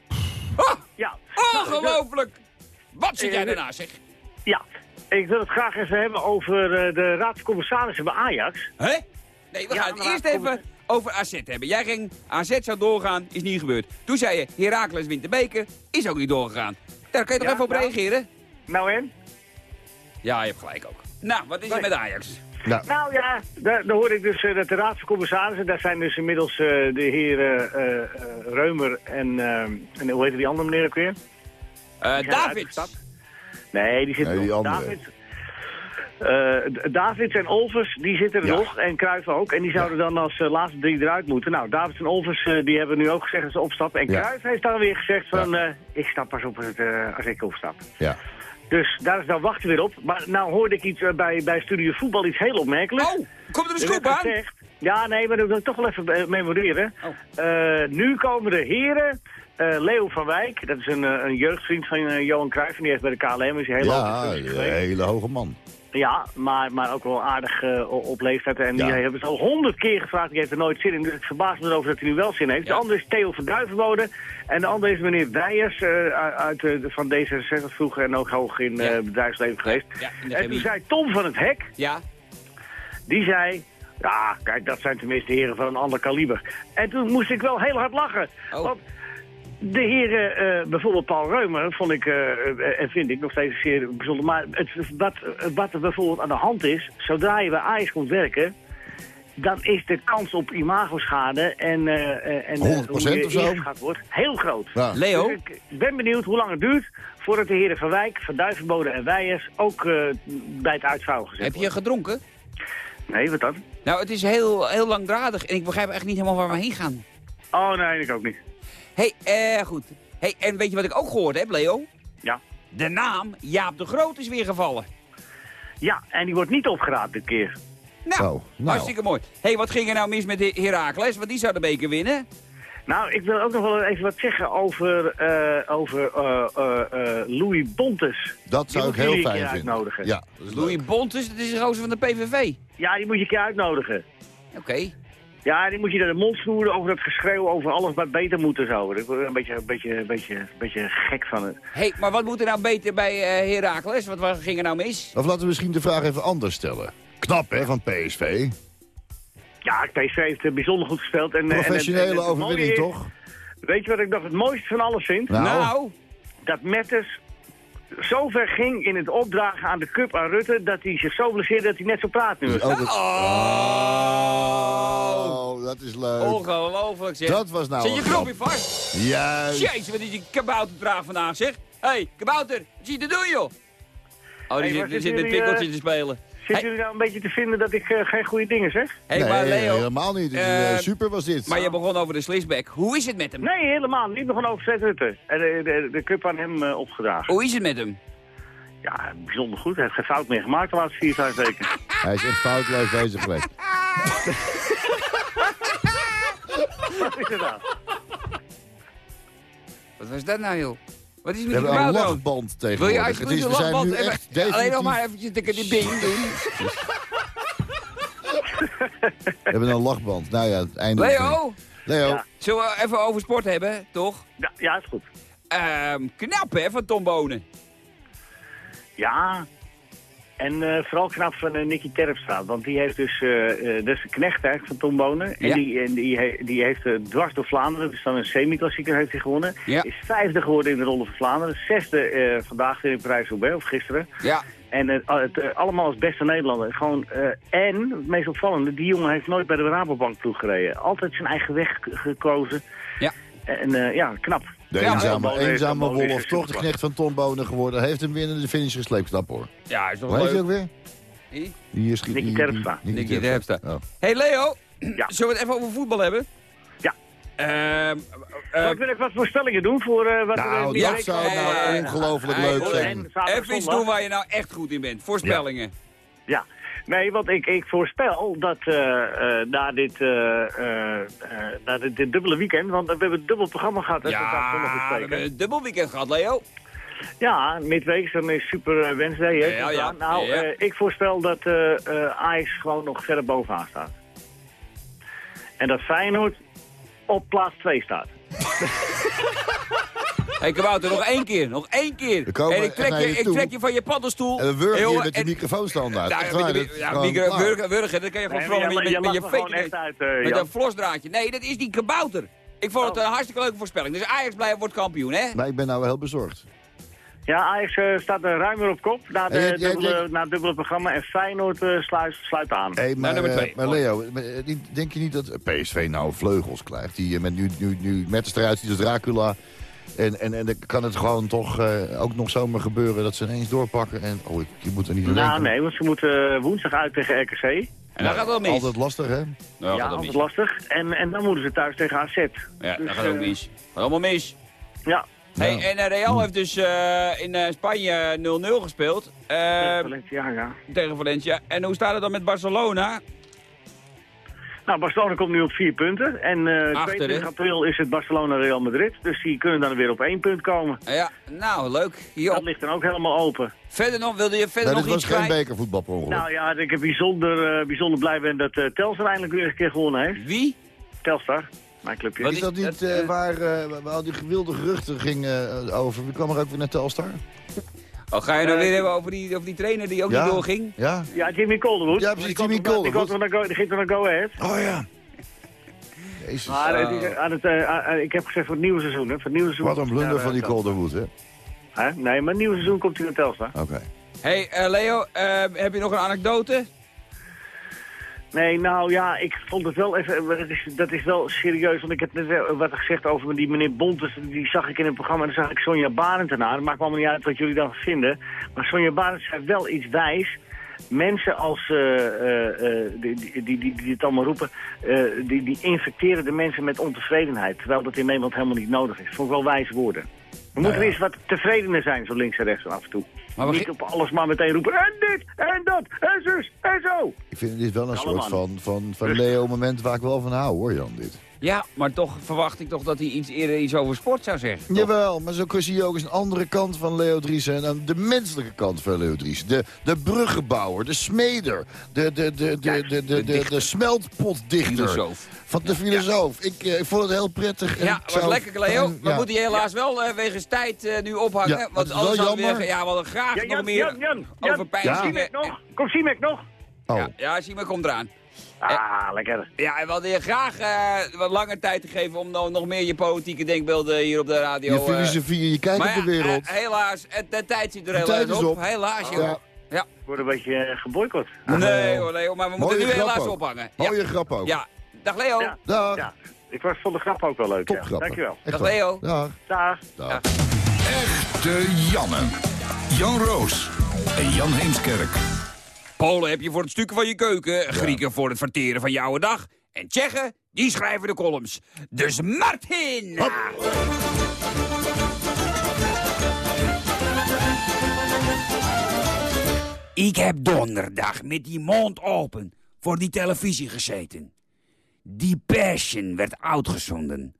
Oh, ja. Ongelooflijk! Wat zit jij ernaast, zeg? Ja, ik wil het graag even hebben over uh, de Raad van Commissarissen bij Ajax. Hè? Nee, we gaan het eerst even over AZ hebben. Jij ging, AZ zou doorgaan, is niet gebeurd. Toen zei je, Heracles wint de beker, is ook niet doorgegaan. Daar kan je toch even op nou, reageren? Nou en? Ja, je hebt gelijk ook. Nou, wat is er met Ajax? Nou, nou ja, daar, daar hoor ik dus uh, dat de Raad van Commissarissen, daar zijn dus inmiddels uh, de heren uh, Reumer en, en hoe heet die andere meneer ook weer? David. Nee, die zit nee, nog. David, uh, Davids en Olvers, die zitten er nog. En Cruijff ook. En die zouden dan als uh, laatste drie eruit moeten. Nou, Davids en Olvers, uh, die hebben nu ook gezegd dat ze opstappen. En Cruijff heeft dan weer gezegd van... ik stap pas op het, als ik opstap. Ja. Dus daar is nou wachten weer op. Maar nou hoorde ik iets bij, bij Studio Voetbal iets heel opmerkelijks. Oh, komt er een scoop aan? Gezegd, ja, nee, maar dat wil ik toch wel even memoreren. Oh. nu komen de heren... Leo van Wijk, dat is een, een jeugdvriend van Johan Cruijff. En die heeft bij de KLM is heel ja, een hele hoge man. Ja, maar, maar ook wel aardig uh, op leeftijd. En die hebben ze al honderd keer gevraagd. Die heeft er nooit zin in. Dus ik verbaas me erover dat hij nu wel zin heeft. De andere is Theo van Duivenbode. En de andere is meneer Weijers uh, uit, uh, van D66 vroeger. En ook hoog in bedrijfsleven geweest. en toen zei Tom van het Hek. Ja. Die zei... Ja, kijk, dat zijn tenminste heren van een ander kaliber. En toen moest ik wel heel hard lachen. Oh. Want de heren, uh, bijvoorbeeld Paul Reumer, vond ik uh, en vind ik nog steeds zeer bijzonder. Maar het, wat, wat er bijvoorbeeld aan de hand is, zodra je bij Ajax komt werken... dan is de kans op imagoschade en, uh, en hoe je of zo? wordt heel groot. Ja. Leo? Dus ik ben benieuwd hoe lang het duurt voordat de heren Van Wijk, Van Duivenbode en Weijers ook bij het uitvouwen gezet Heb je gedronken? Nee, wat dan? Nou, het is heel, heel langdradig en ik begrijp echt niet helemaal waar we heen gaan. Oh, nee, ik ook niet hey, eh, goed. hey, en weet je wat ik ook gehoord heb, Leo? Ja. De naam Jaap de Groot is weer gevallen. Ja, en die wordt niet opgeraapt dit keer. Nou, oh, nou. hartstikke mooi. hey, wat ging er nou mis met Herakles? Want die zou de beker winnen. Nou, ik wil ook nog wel even wat zeggen over, uh, over uh, uh, Louis Bontes. Dat zou ik heel fijn vinden. Uitnodigen. Ja, Louis Bontes, dat is de roze van de PVV. Ja, die moet je een keer uitnodigen. Oké. Ja, die moet je naar de mond snoeren over dat geschreeuw over alles wat beter moet en zo. Ik word een beetje, een beetje, een beetje, een beetje gek van het. Hé, hey, maar wat moet er nou beter bij uh, Heracles? Wat, wat ging er nou mis? Of laten we misschien de vraag even anders stellen. Knap, hè, van PSV? Ja, PSV heeft uh, bijzonder goed gespeeld. En, Professionele en, en, overwinning, toch? Weet je wat ik nog het mooiste van alles vind? Nou? nou? Dat Metters zover ging in het opdragen aan de cup aan Rutte... dat hij zich zo blesseerde dat hij net zo praat nu. Dus oh. oh. dat is leuk. Ongelooflijk zeg. Dat was nou Zit je knopje vast? Juist. Jezus, wat is die kabouterdraag vandaag zeg. Hé, hey, kabouter, wat zie je te doen joh? Oh, die hey, zit, zit met pikkeltjes uh, te spelen. Zit jullie nou een beetje te vinden dat ik uh, geen goede dingen zeg? Hey, nee, maar Leo, helemaal niet. Uh, super was dit. Maar je begon over de Slisbeck. Hoe is het met hem? Nee, helemaal niet. Ik begon over Zet Rutte. En de, de, de cup aan hem uh, opgedragen. Hoe is het met hem? Ja, bijzonder goed. Hij heeft geen fout meer gemaakt de laatste vier, vijf weken. Hij is echt foutloos bezig geweest. Wat is nou? Wat was dat nou, joh? Wat is met die een lachband tegenwoordig. Wil je alsjeblieft een lachband? Echt definitief... Alleen nog maar eventjes de, de bing doen. We hebben een lachband. Nou ja, het einde... Leo? Leo? Ja. Zullen we even over sport hebben, toch? Ja, ja is goed. Um, knap, hè, van Tom Bonen. Ja, en uh, vooral knap van uh, Nicky Terpstra, want die heeft dus, uh, dat is de knecht eigenlijk van Tom Bonen. En, die, en die, die heeft dwars door Vlaanderen, dus dan een semi-klassieker heeft hij gewonnen. Ja. Is vijfde geworden in de Ronde van Vlaanderen, zesde vandaag weer in Parijs-Roubaix, of gisteren. Ja. En het, het, allemaal als beste Nederlander. Gewoon, en, het meest opvallende, die jongen heeft nooit bij de Rabobank ploeg gereden. Altijd zijn eigen weg gekozen. Ja. En ja, knap. De eenzame, eenzame wolf, toch de knecht van Tom Bonen geworden. Heeft hem weer in de finish gesleept, knap hoor. Ja, is toch Hoe leuk. heet hij ook weer? Wie? Die is Nicky Terpstra. Nicky Terpstra. Oh. hey Leo, Ja. zullen we het even over voetbal hebben? Ja. Ehm Uh, uh, ik wil even wat voorspellingen doen voor uh, wat Nou, er ja, dat zou nou ongelooflijk leuk zijn. Even iets doen waar je nou echt goed in bent. Voorspellingen. Ja, nee, want ik, ik voorspel dat uh, uh, na dit, uh, na dit, dit, dubbele weekend, want we hebben een dubbel programma gehad. hè, Ja, we hebben een dubbel weekend gehad, Leo. Ja, midweeks, dan is Super Wednesday. Hè, Ja, ja. Nou, Ja. eh, ik voorspel dat eh eh, Ajax gewoon nog verder bovenaan staat. En dat Feyenoord op plaats 2 staat. Hey, Kabouter, nog één keer, nog één keer. En ik trek, je, je ik trek je van je paddenstoel. En we wurgen Jongen, je met en- microfoonstandaard. Ja, waar, micro- wurgen, wurgen, dat kan je gewoon Nee, met, je, met, met je fake eh, Met een vlosdraadje. Nee, dat is die kabouter. Ik vond het Oh. een hartstikke leuke voorspelling. Dus Ajax blijft wordt kampioen, hè? Maar ik ben nou wel heel bezorgd. Ja, Ajax eh, staat er ruimer op kop na, de dubbele, na het dubbele programma. En Feyenoord eh, sluit, sluit aan. Hey, maar, nummer eh, twee. maar Leo, eh, denk je niet dat PSV nou vleugels krijgt? Die eh, met nu, nu, nu met de eruit ziet als Dracula. En, en, en dan kan het gewoon toch eh, ook nog zomaar gebeuren dat ze ineens doorpakken. En, oh, ik, je moet er niet aan nou, denken. nee, want ze moeten eh, woensdag uit tegen RKC. En dat gaat wel mis. Altijd lastig, hè? Nou, ja, altijd mis. lastig. En, en dan moeten ze thuis tegen AZ. Ja, Dus, dat gaat ook eh, mis. Gaat allemaal mis. Ja, Hey, Nou. en Real heeft dus eh, in eh, Spanje 0-0 gespeeld eh, Valencia, ja. tegen Valencia. En hoe staat het dan met Barcelona? Nou, Barcelona komt nu op vier punten. En eh Achter, 22 hè? april is het Barcelona-Real Madrid. Dus die kunnen dan weer op één punt komen. Eh, Ja, nou, leuk. Hier Dat ligt dan ook helemaal open. Verder nog, wilde je verder Nee, nog dit iets was geen kwijt? bekervoetbal. Nou ja, ik heb bijzonder, eh, bijzonder blij ben dat uh, Telstar eindelijk weer een keer gewonnen heeft. Wie? Telstar, mijn clubje. Wat is dat niet dat, eh, eh, waar, eh, waar al die gewilde geruchten gingen eh, over? Wie kwam er ook weer naar Telstar? Oh, ga je nou weer hebben over die, over die trainer die ook Ja. niet doorging? Ja? Ja, Jimmy Calderwood. Ja, precies, Jimmy Calderwood. die ging toch naar Go Ahead. Oh ja. Jezus. Maar eh, die- Oh. aan het, aan- ik heb gezegd voor het nieuwe seizoen. Hè. Voor het nieuwe seizoen Wat een blunder van die. Calderwood, hè? Hè? Nee, maar het nieuwe seizoen komt hij naar Telstar. Oké. hey, eh, Leo, heb je nog een anekdote? Nee, nou ja, ik vond het wel even... Dat is, dat is wel serieus, want ik heb net wat gezegd over die meneer Bontes. Die zag ik in het programma en dan zag ik Sonja Barend ernaar. Het maakt me allemaal niet uit wat jullie dan vinden. Maar Sonja Barend zei wel iets wijs. Mensen als, eh, eh, eh, die, die, die, die, het allemaal roepen, die, die infecteren de mensen met ontevredenheid. Terwijl dat in Nederland helemaal niet nodig is. Vond ik wel wijze woorden. We moeten eens wat tevredener zijn, zo links en rechts af en toe. Maar we niet op alles maar meteen roepen, en dit, en dat, en zus, en zo. Ik vind dit wel een Allemaal. soort van, van, van Leo-moment waar ik wel van hou, hoor, Jan, dit. Ja, maar toch verwacht ik toch dat hij iets eerder iets over sport zou zeggen. toch? Jawel, maar zo zie je ook eens een andere kant van Leo Driessen. En dan de menselijke kant van Leo Driessen. De, de bruggenbouwer, de smeder, de, de, de, de, de, de, de, de smeltpotdichter. Filosoof. Van de filosoof. Ik, eh, ik vond het heel prettig. en Ja, was zou lekker, Leo. ja. moeten je helaas wel eh, wegens tijd eh, nu ophangen. Ja, want anders wel hadden we jammer. weer... Ja, we hadden graag Ja, nog meer Jan, Jan, Jan. over pijn. Ja. Nog? Komt Siemek nog? Oh, Ja, ja Siemen komt eraan. Ah, lekker. Ja, en we hadden je graag eh, wat langer tijd te geven om nou nog meer je politieke denkbeelden hier op de radio... je eh, filosofie, je kijkt maar op de ja, wereld. eh, helaas, het, de tijd zit er heel tijd erg is op. op. Helaas, joh. Ja. Ja. Ik word een beetje eh, geboycott. Nee hoor, Leo, maar we moeten Mooie nu helaas ook. ophangen. Ja. Mooie grap ook. ja. Dag Leo. Ja. Dag. Ja, ik was, vond de grap ook wel leuk. ja. Topgrappen. Dankjewel. Echt Dag. Leo. Dag. Dag. Dag. Echte Janne. Jan Roos en Jan Heemskerk. Polen heb je voor het stukken van je keuken, Grieken voor het verteren van jouw dag. En Tsjechen, die schrijven de columns. Dus Martin! Ik heb donderdag met die mond open voor die televisie gezeten. Die Passion werd uitgezonden.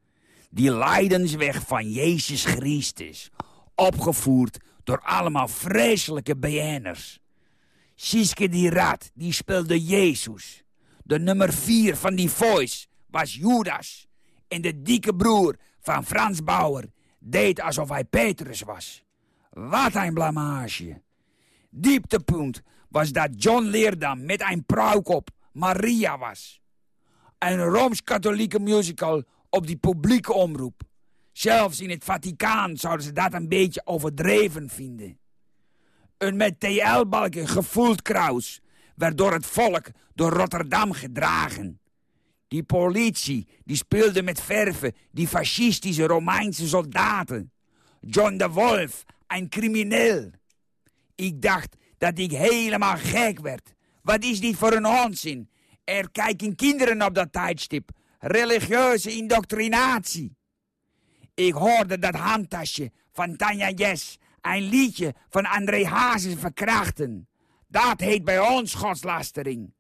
Die lijdensweg van Jezus Christus. Opgevoerd door allemaal vreselijke BN'ers. Siske die Rat, die speelde Jezus. De nummer 4 van die Voice was Judas. En de dikke broer van Frans Bauer deed alsof hij Petrus was. Wat een blamage. Dieptepunt was dat John Leerdam met een pruikop Maria was. Een Rooms-Katholieke musical op die publieke omroep. Zelfs in het Vaticaan zouden ze dat een beetje overdreven vinden. Een met TL-balken gevoeld kraus werd door het volk door Rotterdam gedragen. Die politie die speelde met verven die fascistische Romeinse soldaten. John de Wolf, een crimineel. Ik dacht dat ik helemaal gek werd. Wat is dit voor een onzin? Er kijken kinderen op dat tijdstip. Religieuze indoctrinatie. Ik hoorde dat handtasje van Tanja Jes een liedje van André Hazes verkrachten. Dat heet bij ons godslastering.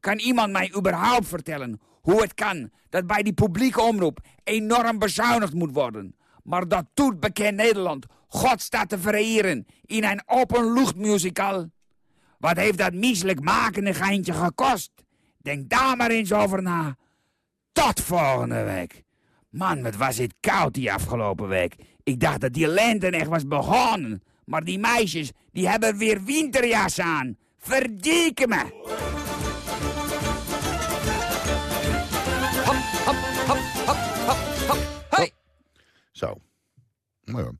Kan iemand mij überhaupt vertellen hoe het kan dat bij die publieke omroep enorm bezuinigd moet worden? Maar dat doet bekend Nederland God staat te vereren in een openluchtmusical. Wat heeft dat mieselijk makende geintje gekost? Denk daar maar eens over na. Tot volgende week. Man, wat was het koud die afgelopen week. Ik dacht dat die lente echt was begonnen. Maar die meisjes, die hebben weer winterjas aan. Verdieken me. Hop, hop, hop, hop, hop, hop. Hey. Zo. Nou ja.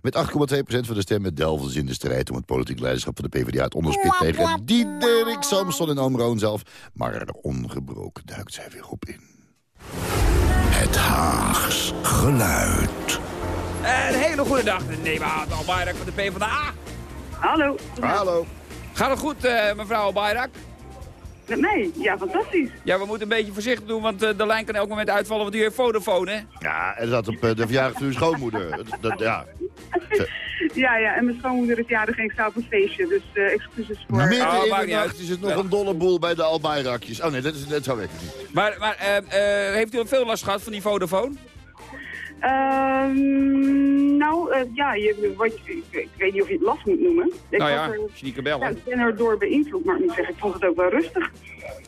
Met 8,2% van de stemmen delven ze in de strijd om het politiek leiderschap van de PvdA het onderspit tegen Diederik Samson en Amroon zelf. Maar ongebroken duikt zij weer op in. Het Haags geluid. Een hele goede dag, neem aan, Bayrak van de PvdA. Hallo. Hallo. Gaat het goed, uh, mevrouw Bayrak? Met mij? Ja, fantastisch. Ja, we moeten een beetje voorzichtig doen, want uh, de lijn kan elk moment uitvallen, want u heeft Vodafone, hè? Ja, en dat op uh, de verjaardag van uw schoonmoeder. dat, ja. ja, ja, en mijn schoonmoeder is jarig geen staat een feestje, dus uh, excuses voor... Midden oh, in de nacht is het nog ja. een dolle boel bij de Albayrakjes. Oh nee, dat, is, dat zou ik niet. Maar, maar heeft u veel last gehad van die Vodafone? Uh, nou, uh, ja, je, wat, ik, ik, weet niet of je het last moet noemen. Ik nou ja, er, ik ben er door beïnvloed, maar ik moet zeggen, ik vond het ook wel rustig.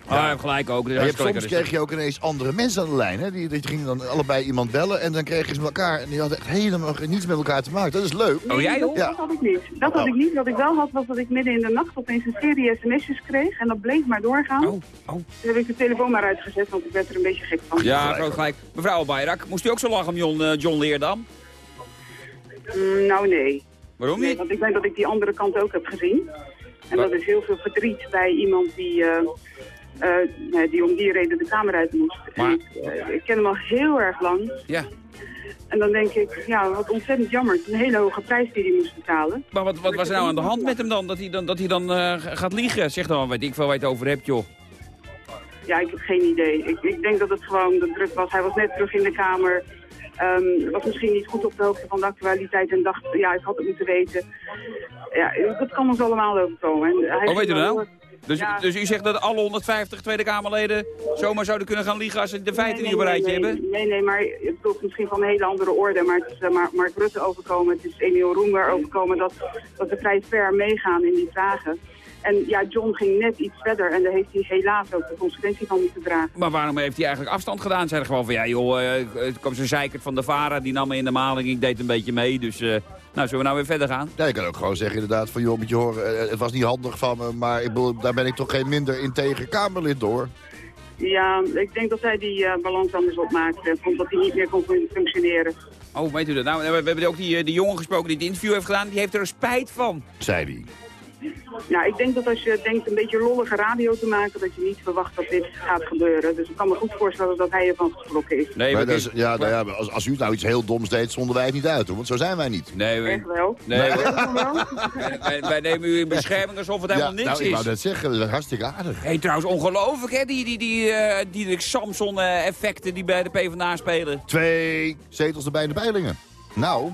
Ah, ja, gelijk ook. Ja, je hebt, soms kreeg je ook ineens andere mensen aan de lijn. Hè? Die, die gingen dan allebei iemand bellen en dan kregen ze elkaar. En die hadden echt helemaal niets met elkaar te maken. Dat is leuk. Oh, jij dat, ja. dat had ik niet. Dat had ik niet. Wat ik wel had, was dat ik midden in de nacht opeens een serie sms'jes kreeg. En dat bleef maar doorgaan. Oh. Oh. Toen heb ik de telefoon maar uitgezet, want ik werd er een beetje gek van. Ja, groot gelijk. Mevrouw Bayrak, moest u ook zo lachen om John, uh, John Leerdam? Mm, nou, nee. Waarom niet? Nee, want ik denk dat ik die andere kant ook heb gezien. En dat is heel veel verdriet bij iemand die... Uh, uh, die om die reden de kamer uit moest. Maar... En ik, uh, ik, ken hem al heel erg lang. Ja. En dan denk ik, ja, wat ontzettend jammer. Het is een hele hoge prijs die hij moest betalen. Maar wat, wat was er nou aan de hand met hem dan? Dat hij dan, dat hij dan uh, gaat liegen? Zeg dan, weet ik veel waar je het over hebt, joh. Ja, ik heb geen idee. Ik, ik denk dat het gewoon de druk was. Hij was net terug in de kamer. Um, was misschien niet goed op de hoogte van de actualiteit en dacht, ja, ik had het moeten weten. Ja, dat kan ons allemaal overkomen. En hij oh, weet je nou? Dus, ja. dus u zegt dat alle 150 Tweede Kamerleden zomaar zouden kunnen gaan liegen als ze de feiten niet op een rijtje hebben? Nee, nee, maar het is misschien van een hele andere orde. Maar het is uh, Mark Rutte overkomen, het is Emiel Roemer overkomen dat, dat we vrij ver meegaan in die vragen. En ja, John ging net iets verder en daar heeft hij helaas ook de consequentie van moeten dragen. Maar waarom heeft hij eigenlijk afstand gedaan? Zei gewoon van, ja joh, uh, het kwam zo'n zeikert van de VARA, die nam me in de maling, ik deed een beetje mee, dus... Uh, nou, zullen we nou weer verder gaan? Ja, je kan ook gewoon zeggen inderdaad van, joh, moet je horen, het was niet handig van me, maar ik bedoel, daar ben ik toch geen minder integer Kamerlid door. Ja, ik denk dat hij die uh, balans anders opmaakte, omdat hij niet meer kon functioneren. Oh, weet u dat? Nou, we hebben ook die, die jongen gesproken die het interview heeft gedaan, die heeft er spijt van. Zei hij. Nou, ik denk dat als je denkt een beetje lollige radio te maken, dat je niet verwacht dat dit gaat gebeuren. Dus ik kan me goed voorstellen dat hij ervan geschrokken is. Nee, maar is, ja, nou ja, als, als u nou iets heel doms deed, zonden wij het niet uit, hoor. Want zo zijn wij niet. Nee, we... Echt wel? Nee, wij, wij, nemen u in bescherming alsof het helemaal ja, niks nou, is. Ik wou dat zeggen, dat is hartstikke aardig. Hey, trouwens, ongelooflijk, hè, die, die, die, uh, die Samson-effecten die bij de PvdA spelen. Twee zetels erbij in de peilingen. Nou...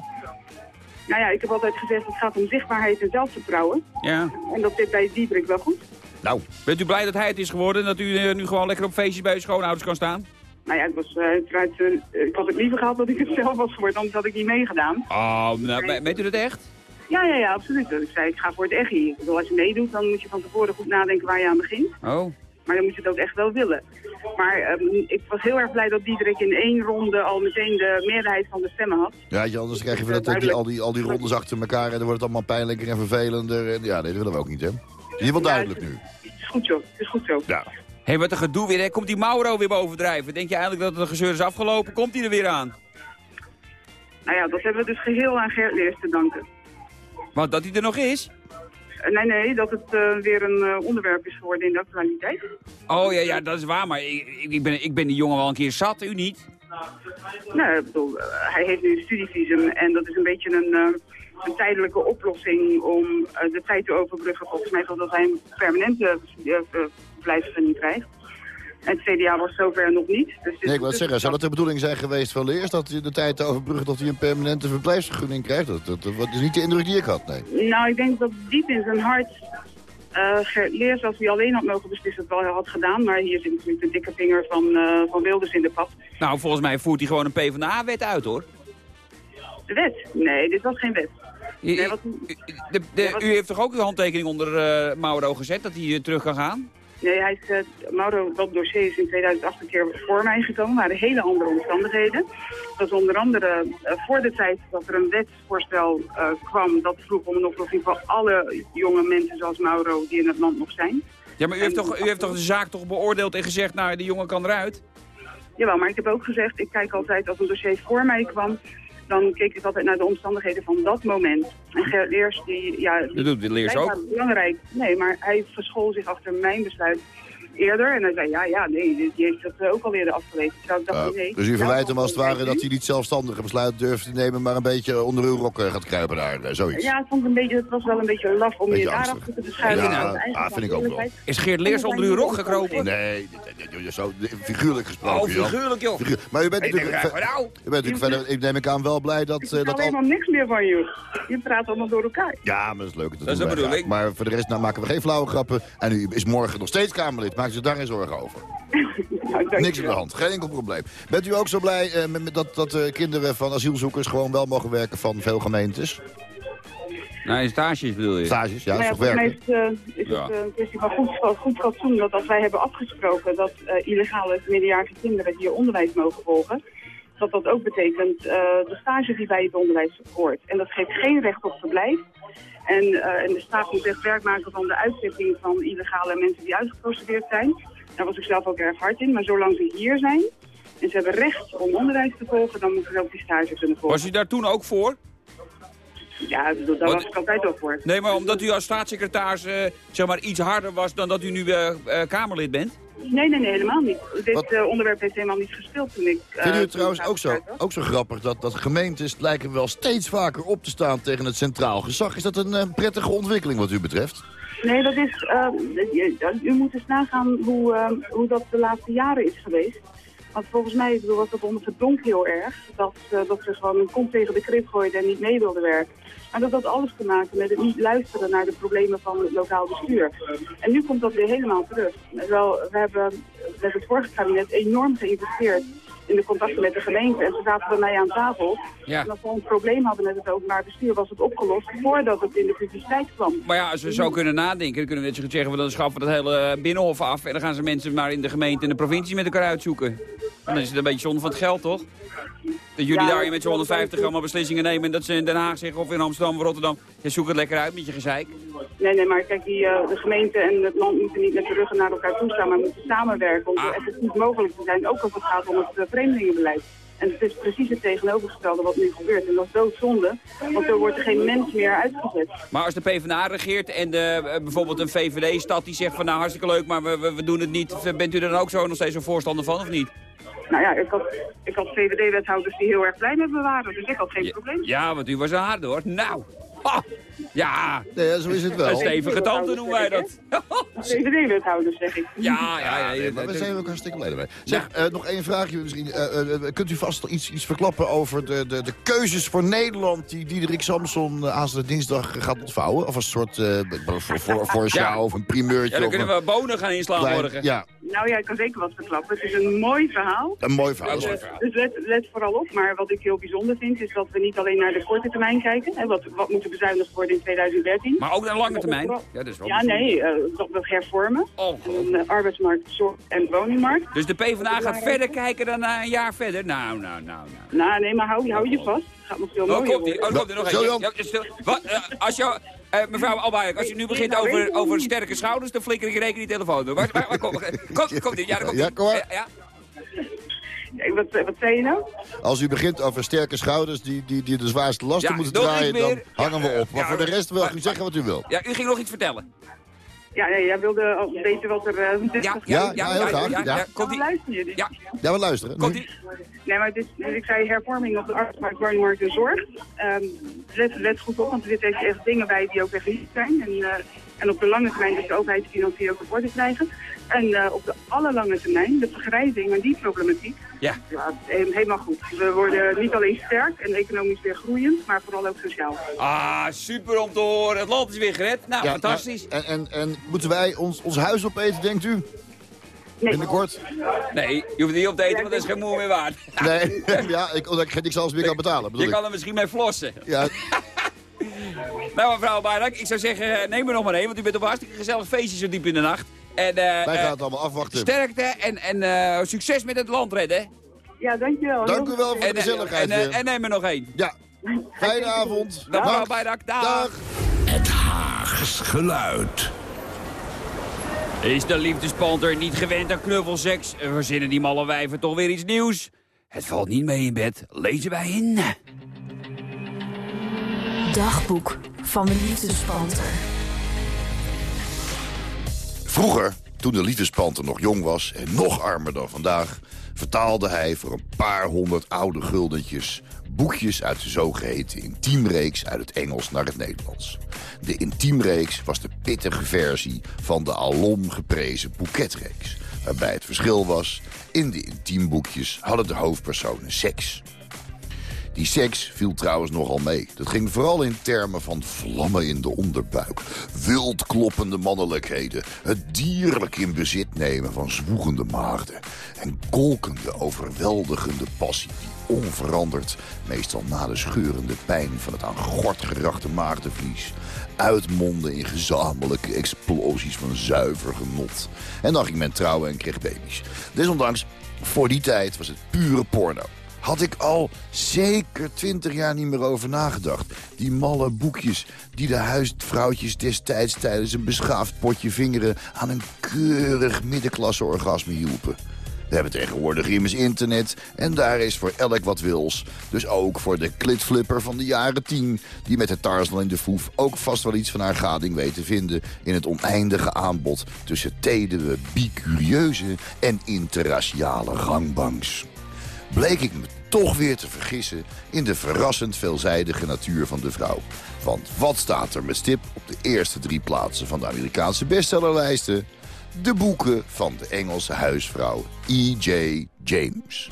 Nou ja, ik heb altijd gezegd, het gaat om zichtbaarheid en zelfvertrouwen. Ja. En dat zit bij Diederik wel goed. Nou. Bent u blij dat hij het is geworden en dat u uh, nu gewoon lekker op feestjes bij uw schoonouders kan staan? Nou ja, het was, uiteraard, uh, ik had het liever gehad dat ik het zelf was geworden, anders had ik niet meegedaan. Oh, nou, meent u dat echt? Ja, ja, ja, absoluut. Ik zei, ik ga voor het echt hier. Ik bedoel, als je meedoet, dan moet je van tevoren goed nadenken waar je aan begint. Oh. Maar dan moet je het ook echt wel willen. Maar um, ik was heel erg blij dat Diederik in één ronde al meteen de meerderheid van de stemmen had. Ja, je, anders krijg je van dat, die, al, die, al die rondes achter elkaar en dan wordt het allemaal pijnlijker en vervelender. En, ja, nee, dat willen we ook niet, hè. Het is hier wel duidelijk ja, nu. Het is goed zo, het is goed zo. Ja. Hé, hey, wat een gedoe weer, hè? Komt die Mauro weer bovendrijven? Denk je eigenlijk dat het gezeur is afgelopen? Komt hij er weer aan? Nou ja, dat hebben we dus geheel aan Gert Leers te danken. Want dat hij er nog is? Nee, nee, dat het weer een onderwerp is geworden in de actualiteit. Oh ja, ja dat is waar, maar ik, ik, ben, ik ben die jongen wel een keer zat, u niet? Nou, ik bedoel, hij heeft nu een studievisum en dat is een beetje een een tijdelijke oplossing om uh, de tijd te overbruggen. Volgens mij totdat hij een permanente uh, verblijfsvergunning krijgt. En het CDA was zover nog niet. Dus nee, ik wil zeggen, zou dat de bedoeling zijn geweest van eerst... dat hij de tijd te overbruggen tot hij een permanente verblijfsvergunning krijgt? Dat, dat, dat, is niet de indruk die ik had, nee. Nou, ik denk dat diep in zijn hart... Uh, Leers, als hij alleen had mogen beslissen, het wel had gedaan. Maar hier zit natuurlijk de dikke vinger van, uh, van Wilders in de pad. Nou, volgens mij voert hij gewoon een PvdA-wet uit, hoor. De wet? Nee, dit was geen wet. Nee, wat... de, de, u heeft toch ook uw handtekening onder uh, Mauro gezet, dat hij terug kan gaan? Nee, hij is, uh, Mauro, dat dossier is in 2008 een keer voor mij gekomen. maar waren hele andere omstandigheden. Dat was onder andere uh, voor de tijd dat er een wetsvoorstel uh, kwam... dat vroeg om een oplossing voor alle jonge mensen zoals Mauro die in het land nog zijn. Ja, maar u heeft, toch, u heeft toch de zaak toch beoordeeld en gezegd... nou, die jongen kan eruit? Jawel, maar ik heb ook gezegd... ik kijk altijd als een dossier voor mij kwam dan keek ik altijd naar de omstandigheden van dat moment. En Leers, die... Ja, dat doet Leers ook? Belangrijk. Nee, maar hij verschool zich achter mijn besluit eerder. En hij zei, ja, ja, nee, die heeft dat ook al eerder afgewezen. Dus, dacht, nee, dus u verwijt hem als het ware dat hij niet zelfstandige besluit durft te nemen... maar een beetje onder uw rok gaat kruipen daar, eh, zoiets. Ja, het, vond een beetje, het was wel een beetje laf om je daarachter te beschuiven. Ja, ja vind ik ook wel. Is Geert Leers onder uw rok gekropen? Nee, zo, figuurlijk gesproken. Oh, figuurlijk, joh. Maar u bent natuurlijk, u bent natuurlijk verder, ik neem ik aan, wel blij dat... Ik uh, dat helemaal niks meer van je. Je praat allemaal door elkaar. Ja, maar dat is leuk. Dat, dat is de bedoeling. Maar voor de rest nou, maken we geen flauwe grappen. En u is morgen nog steeds Kamerlid. Maak zich daar geen zorgen over. Niks aan de hand, geen enkel probleem. Bent u ook zo blij uh, met, dat, dat uh, kinderen van asielzoekers gewoon wel mogen werken van veel gemeentes? Nee, stages bedoel je? Stages, ja, nou ja, toch werken? Is, uh, is het een kwestie van goed, goed fatsoen dat als wij hebben afgesproken dat illegale minderjarige kinderen hier onderwijs mogen volgen, dat dat ook betekent de stage die bij het onderwijs hoort. En dat geeft geen recht op verblijf. En, en de staat moet echt werk maken van de uitzetting van illegale mensen die uitgeprocedeerd zijn. Daar was ik zelf ook erg hard in. Maar zolang ze hier zijn en ze hebben recht om onderwijs te volgen, dan moeten ze ook die stage kunnen volgen. Was u daar toen ook voor? Ja, daar was ik altijd ook voor. Nee, maar omdat u als staatssecretaris uh, zeg maar iets harder was dan dat u nu uh, uh, Kamerlid bent? Nee, nee, nee, helemaal niet. Dit onderwerp heeft helemaal niet gespeeld toen ik... Vindt u het trouwens ook zo, ook zo grappig dat, dat gemeentes lijken wel steeds vaker op te staan tegen het centraal gezag? Is dat een prettige ontwikkeling wat u betreft? Nee, dat is, uh, u moet eens nagaan hoe, uh, hoe dat de laatste jaren is geweest. Want volgens mij was dat onder verdonk heel erg. Dat, uh, dat ze gewoon een kont tegen de krip gooiden en niet mee wilden werken. Maar dat had alles te maken met het niet luisteren naar de problemen van het lokaal bestuur. En nu komt dat weer helemaal terug. Wel, we hebben met het vorige kabinet enorm geïnvesteerd in de contacten met de gemeente. En ze zaten bij mij aan tafel. Ja. En als we een probleem hadden met het openbaar bestuur, was het opgelost voordat het in de publiciteit kwam. Maar ja, als we zo kunnen nadenken, dan kunnen we net zeggen, dan schaffen we dat hele binnenhof af. En dan gaan ze mensen maar in de gemeente en de provincie met elkaar uitzoeken. En dan is het een beetje zonde van het geld, toch? Dat jullie Ja, daar met z'n dat- 150 allemaal beslissingen nemen en dat ze in Den Haag zeggen of in Amsterdam of Rotterdam. Je zoekt het lekker uit met je gezeik. Nee, nee, maar kijk, die, eh, de gemeente en het land moeten niet met de ruggen naar elkaar toe staan, maar moeten samenwerken om zo Ah. effectief mogelijk te zijn, ook als het gaat om het eh, vreemdelingenbeleid. En het is precies het tegenovergestelde wat nu gebeurt. En dat is doodzonde, want er wordt er geen mens meer uitgezet. Maar als de PvdA regeert en de, eh, bijvoorbeeld een VVD-stad die zegt van nou hartstikke leuk, maar we, we, doen het niet. Bent u er dan ook zo nog steeds een voorstander van of niet? Nou ja, ik had, ik had VVD-wethouders die heel erg blij met me waren, dus ik had geen probleem. Ja, want u was een hard hoor. Nou, ha, ja, Nee, zo is het een wel. stevige tante noemen wij dat. VVD-wethouders, zeg ik. Ja, ja, ja. Ja, maar we zijn er ook hartstikke blij mee. Zeg, eh, nog één vraagje misschien. Eh, eh, kunt u vast iets, iets verklappen over de, de, de keuzes voor Nederland... die Diederik Samson uh, aanstaande dinsdag gaat ontvouwen? Of een soort eh voor, voor, voor een Ja. show of een primeurtje? Ja, dan kunnen een we bonen gaan inslaan klein- morgen. Ja, Nou ja, ik kan zeker wat verklappen. Het is een mooi verhaal. een mooi verhaal. Ja, mooi Dus, verhaal. dus let, let vooral op. Maar wat ik heel bijzonder vind, is dat we niet alleen naar de korte termijn kijken. Hè, wat, wat moet er bezuinigd worden in 2013. Maar ook naar lange termijn. Ja, dat is wel Ja, nee, eh, dat we hervormen. Oh, Een eh, arbeidsmarkt, zorg en woningmarkt. Dus de PvdA gaat verder kijken dan eh, een jaar verder? Nou, nou, nou, nou. Nou, nee, maar hou, hou je vast. Het gaat nog veel Oh, mooier komt ie. Oh, worden. komt er nog er- wat, eh, als je, eh, mevrouw Albayek, als je nu begint over, over sterke schouders, dan flikker ik in één keer die telefoon door. Waar, waar, waar, kom, komt, komt die? Ja, komt kom maar. Ja, ja. Wat, wat zei je nou? Als u begint over sterke schouders die, die, die de zwaarste lasten Ja, moeten draaien, dan hangen we op. Maar Ja, voor de rest wil u zeggen wat u wil. Ja, u ging nog iets vertellen. Ja, nee, jij wilde weten wat er... eh, Ja, ja, Ja, ja, heel graag, ja. ja. Komt ie. luister je. Dus. Ja, Ja, we luisteren. komt Nu. ie. Nee, maar het is, dus ik zei hervorming op de arbeidsmarkt, woningmarkt en zorg. Ehm, let, let goed op, want er zitten echt dingen bij die ook echt niet zijn. En, eh, en op de lange termijn dus de overheidsfinanciën ook op orde krijgen. En eh, op de allerlange termijn, de vergrijzing en die problematiek. Ja. Ja, he- helemaal goed. We worden niet alleen sterk en economisch weer groeiend, maar vooral ook sociaal. Ah, super om te horen. Het land is weer gered. Nou, Ja, fantastisch. ja, en, en, en moeten wij ons, ons huis opeten, denkt u? Nee, Binnenkort? Nee, je hoeft het niet op te eten, want dat is geen moe meer waard. Nee, ja, ik, omdat ik geen- niks anders meer kan betalen. bedoel Je ik. kan er misschien mee flossen. Ja, Nou, mevrouw Bayrak, ik zou zeggen, eh, neem er nog maar één, want u bent op een hartstikke gezellig feestje zo diep in de nacht. En, eh, wij eh, gaan het allemaal afwachten. sterkte en, en eh, succes met het land redden. ja, dankjewel. Dank u wel voor de En, gezelligheid. en, en neem er nog één. Ja, fijne avond. Dag, mevrouw Bayrak. Dag. Dag. Het Haags geluid. Is de liefdespanter niet gewend aan knuffelseks? Verzinnen die malle wijven toch weer iets nieuws? Het valt niet mee in bed, lezen wij in. Dagboek van de liefdespanter. Vroeger, toen de liefdespanter nog jong was en nog armer dan vandaag... vertaalde hij voor een paar honderd oude guldentjes... boekjes uit de zogeheten intiemreeks uit het Engels naar het Nederlands. De intiemreeks was de pittige versie van de alom geprezen boeketreeks... waarbij het verschil was, in de intiemboekjes hadden de hoofdpersonen seks... Die seks viel trouwens nogal mee. Dat ging vooral in termen van vlammen in de onderbuik. Wild kloppende mannelijkheden. Het dierlijk in bezit nemen van zwoegende maagden. En kolkende, overweldigende passie die onveranderd... meestal na de scheurende pijn van het aan gort gerachte maagdenvlies... uitmondde in gezamenlijke explosies van zuiver genot. En dan ging men trouwen en kreeg baby's. Desondanks, voor die tijd was het pure porno had ik al zeker twintig jaar niet meer over nagedacht. Die malle boekjes die de huisvrouwtjes destijds tijdens een beschaafd potje vingeren... aan een keurig middenklasse-orgasme hielpen. We hebben tegenwoordig immers internet en daar is voor elk wat wils. Dus ook voor de klitflipper van de jaren tien... die met het Tarzan in de foef ook vast wel iets van haar gading weet te vinden... in het oneindige aanbod tussen tedere, bicurieuze en interraciale gangbangs bleek ik me toch weer te vergissen in de verrassend veelzijdige natuur van de vrouw. Want wat staat er met stip op de eerste drie plaatsen van de Amerikaanse bestsellerlijsten? De boeken van de Engelse huisvrouw E.J. James.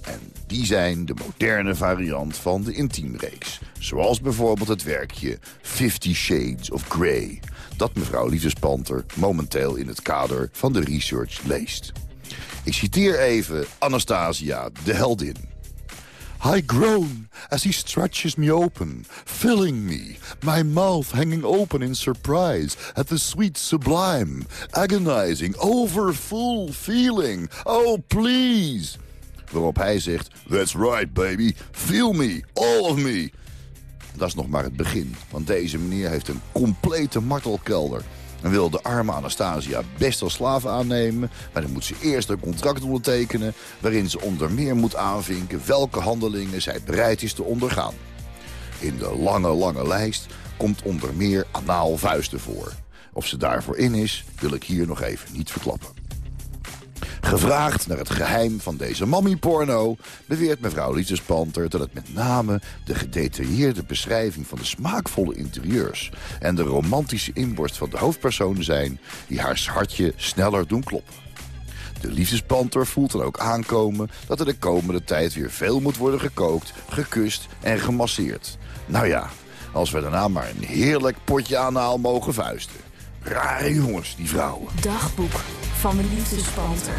En die zijn de moderne variant van de intiemreeks. Zoals bijvoorbeeld het werkje Fifty Shades of Grey... dat mevrouw Liefdespanter momenteel in het kader van de research leest. Ik citeer even Anastasia, de heldin. I groan as he stretches me open, filling me, my mouth hanging open in surprise at the sweet sublime, agonizing, overfull feeling. Oh, please. Waarop hij zegt, that's right, baby, feel me, all of me. Dat is nog maar het begin, want deze meneer heeft een complete martelkelder en wil de arme Anastasia best als slaaf aannemen... maar dan moet ze eerst een contract ondertekenen... waarin ze onder meer moet aanvinken welke handelingen zij bereid is te ondergaan. In de lange, lange lijst komt onder meer anaal vuisten voor. Of ze daarvoor in is, wil ik hier nog even niet verklappen. Gevraagd naar het geheim van deze mammieporno... beweert mevrouw Liefdespanter dat het met name de gedetailleerde beschrijving van de smaakvolle interieurs... en de romantische inborst van de hoofdpersonen zijn... die haar hartje sneller doen kloppen. De liefdespanter voelt dan ook aankomen dat er de komende tijd weer veel moet worden gekookt, gekust en gemasseerd. Nou ja, als we daarna maar een heerlijk potje anaal mogen vuisten. Rare jongens, die vrouwen. Dagboek van de liefdespanter.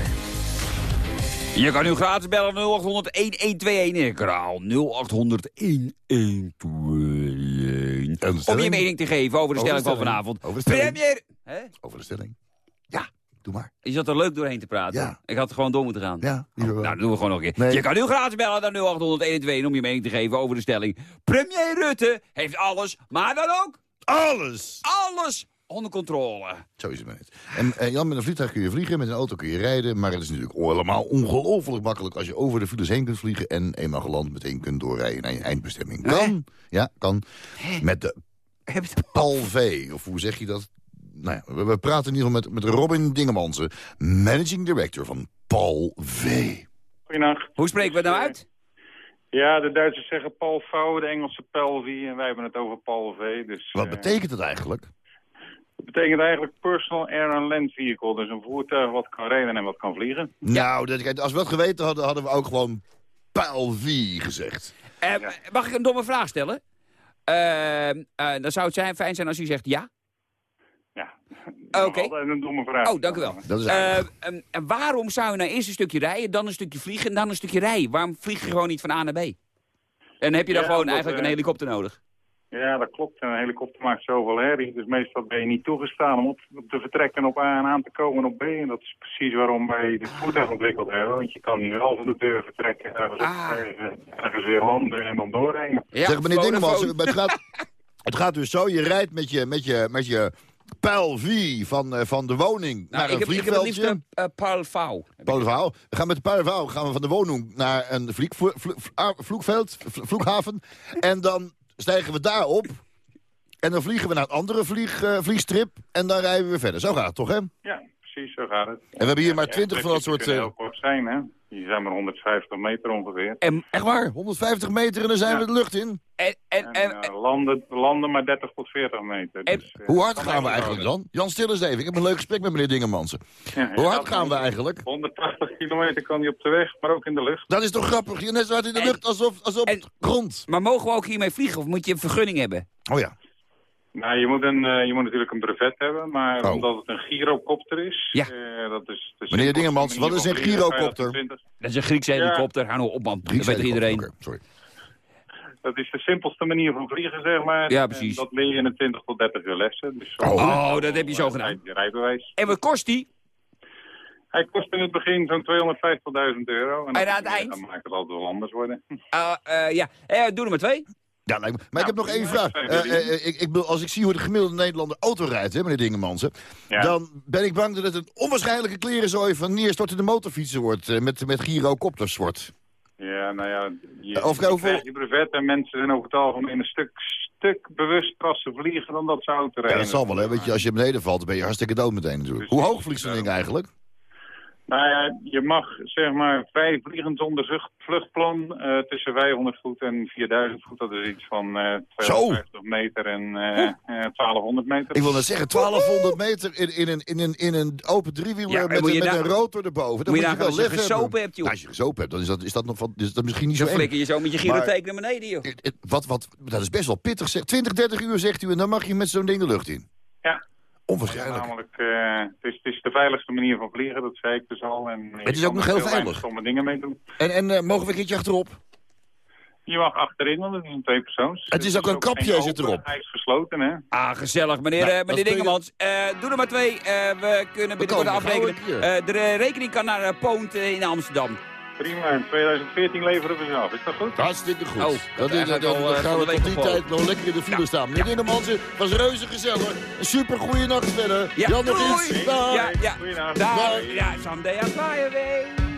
Je kan nu gratis bellen 0800 1121. Ik herhaal 0800 1121. Om je mening te geven over de Over de stelling van vanavond. Over de stelling. Premier! Hè? Over de stelling. Ja, doe maar. Je zat er leuk doorheen te praten. Ja. Ik had gewoon door moeten gaan. Ja, wel. Nou, dat doen we gewoon nog een keer. Nee. Je kan nu gratis bellen naar 0800 1121 om je mening te geven over de stelling. Premier Rutte heeft alles, maar dan ook Alles! alles onder controle. Zo is het maar niet. En, en Jan, met een vliegtuig kun je vliegen, met een auto kun je rijden... maar het is natuurlijk helemaal ongelooflijk makkelijk... als je over de files heen kunt vliegen... en eenmaal geland meteen kunt doorrijden naar je eindbestemming. Kan, ja, kan. Met de Heb je het- Paul V, of hoe zeg je dat? Nou ja, we, we praten in ieder geval met, met Robin Dingemansen... managing director van Paul V. Goedenacht. Hoe spreken we het nou uit? Ja, de Duitsers zeggen Paul V, de Engelse Pelvi en wij hebben het over Paul V. Dus, Wat eh, betekent het eigenlijk? Het betekent eigenlijk Personal Air and Land Vehicle. Dus een voertuig wat kan rijden en wat kan vliegen. Nou, dat, als we dat geweten hadden, hadden we ook gewoon Paul V gezegd. Eh, Mag ik een domme vraag stellen? Eh, eh, dan zou het zijn, fijn zijn als u zegt ja. Ja, Oké. altijd een domme vraag. Oh, dank u wel. Dat is Eh, en waarom zou je nou eerst een stukje rijden, dan een stukje vliegen en dan een stukje rijden? Waarom vlieg je gewoon niet van A naar B? En heb je dan Ja, gewoon eigenlijk een helikopter nodig? Ja, dat klopt. Een helikopter maakt zoveel herrie. Dus meestal ben je niet toegestaan om op, te vertrekken op A en aan te komen op B. En dat is precies waarom wij dit voertuig ontwikkeld hebben. Want je kan nu van de deur vertrekken, ergens, Ah. ergens, ergens weer landen en dan doorrijden. Ja, zeg, meneer maar het gaat, het gaat dus zo, je rijdt met je, met je, met je Paul V van, eh, van de woning Nou, naar ik, een heb, ik heb het liefst vliegveldje. een uh, Paul Vouw. Paul Vouw. We gaan met de Paul Vouw gaan we van de woning naar een vlieg, vlo- vlo- ah, vloegveld, vl- vloeghaven. En dan stijgen we daar op. En dan vliegen we naar een andere vlieg, eh, vliegstrip. En dan rijden we verder. Zo gaat het toch, hè? Ja, precies, zo gaat het. we hebben hier maar Ja, 20 van dat soort, kunnen eh, heel kort zijn, hè. Die zijn maar 150 meter ongeveer. En, Echt waar? 150 meter en dan zijn Ja. we de lucht in. en, en, En, en, eh, landen, landen maar 30 tot 40 meter. En Dus, eh, Hoe hard gaan we eigenlijk dan? Jan, stil eens even. Ik heb een leuk gesprek met meneer Dingemansen. Ja, Hoe hard gaan we eigenlijk? 180 kilometer kan hij op de weg, maar ook in de lucht. Dat is toch grappig? Je net zo hard in de En- lucht alsof, alsof en- het grond. maar mogen we ook hiermee vliegen of moet je een vergunning hebben? Oh ja. Nou, je moet, een, eh, je moet natuurlijk een brevet hebben, maar Oh. omdat het een gyrocopter is... Ja. eh, dat is Meneer Dingemans, wat is een gyrocopter? 2020. Dat is een Griekse Ja. helikopter. Hou nou op man, dat weet iedereen. Sorry. Dat is de simpelste manier van vliegen, zeg maar. Ja, precies. En dat leer je in de 20 tot 30 uur lessen. Dus Oh. Oh, dat heb je zo gedaan. Je rijbewijs. En wat kost die? Hij kost in het begin zo'n 250.000 euro. En aan het dan- eind? Dan maakt het altijd wel anders worden. Uh, uh, ja, eh, doe er maar twee. Ja, lijkt me. Maar ik heb nog Nou, één vraag. Eh, eh, ik, ik bedoel, als ik zie hoe de gemiddelde Nederlander auto rijdt, hè, meneer Dingemansen... Ja. dan ben ik bang dat het een onwaarschijnlijke klerenzooi van neerstortende motorfietsen wordt... eh, met, met gyrocopters wordt. Ja, nou ja, je, Of je krijgt je brevet en mensen zijn over het algemeen een stuk, stuk bewust ze vliegen dan dat ze auto Ja, rijden. dat zal wel, hè. Weet je, als je beneden valt, ben je hartstikke dood meteen natuurlijk. Hoe hoog vliegt zo'n ding eigenlijk? Nou ja, je mag zeg maar vrij vliegen zonder vlucht, vluchtplan eh, tussen 500 voet en 4000 voet. Dat is iets van eh 250 meter en eh, eh, 1200 meter. Ik wil net zeggen, 1200 meter in, in, een, in, een, in een open driewieler Ja, met, moet met daar- een rotor erboven. Dan Moet moet je nagaan wel als je gesopen hebt, joh. Nou, als je gesopen hebt, dan is dat, is dat, nog van, is dat misschien niet zo Dan eng. flikker je zo met je Maar- naar beneden, joh. Wat, wat, dat is best wel pittig. zeg. 20, 30 uur zegt u en dan mag je met zo'n ding de lucht in. Onwaarschijnlijk. Namelijk, eh, het, is, het is de veiligste manier van vliegen, dat zei ik dus al. En Het is je ook nog heel veilig. stomme dingen mee doen. En, en eh, mogen we een keertje achterop? Je mag achterin, want het is een tweepersoons. Het is ook een kapje, zit erop. Hij is gesloten, hè? Ah, gezellig. Meneer, Nou, eh, meneer je- Dingemans, eh, doe er maar twee. Eh, we kunnen binnenkort afrekenen. Eh, de rekening kan naar Poont in Amsterdam. Prima, in 2014 leveren we ze af. Is dat goed? Hartstikke goed. Oh, dat dat is, dan, dan gaan we de tot die tijd nog lekker in de file staan. Meneer Dinnemansen, was reuze gezellig. Een super goede nacht verder. Ja, Jan nog iets? Ja, ja. Goeienacht. Ja, someday I fly away.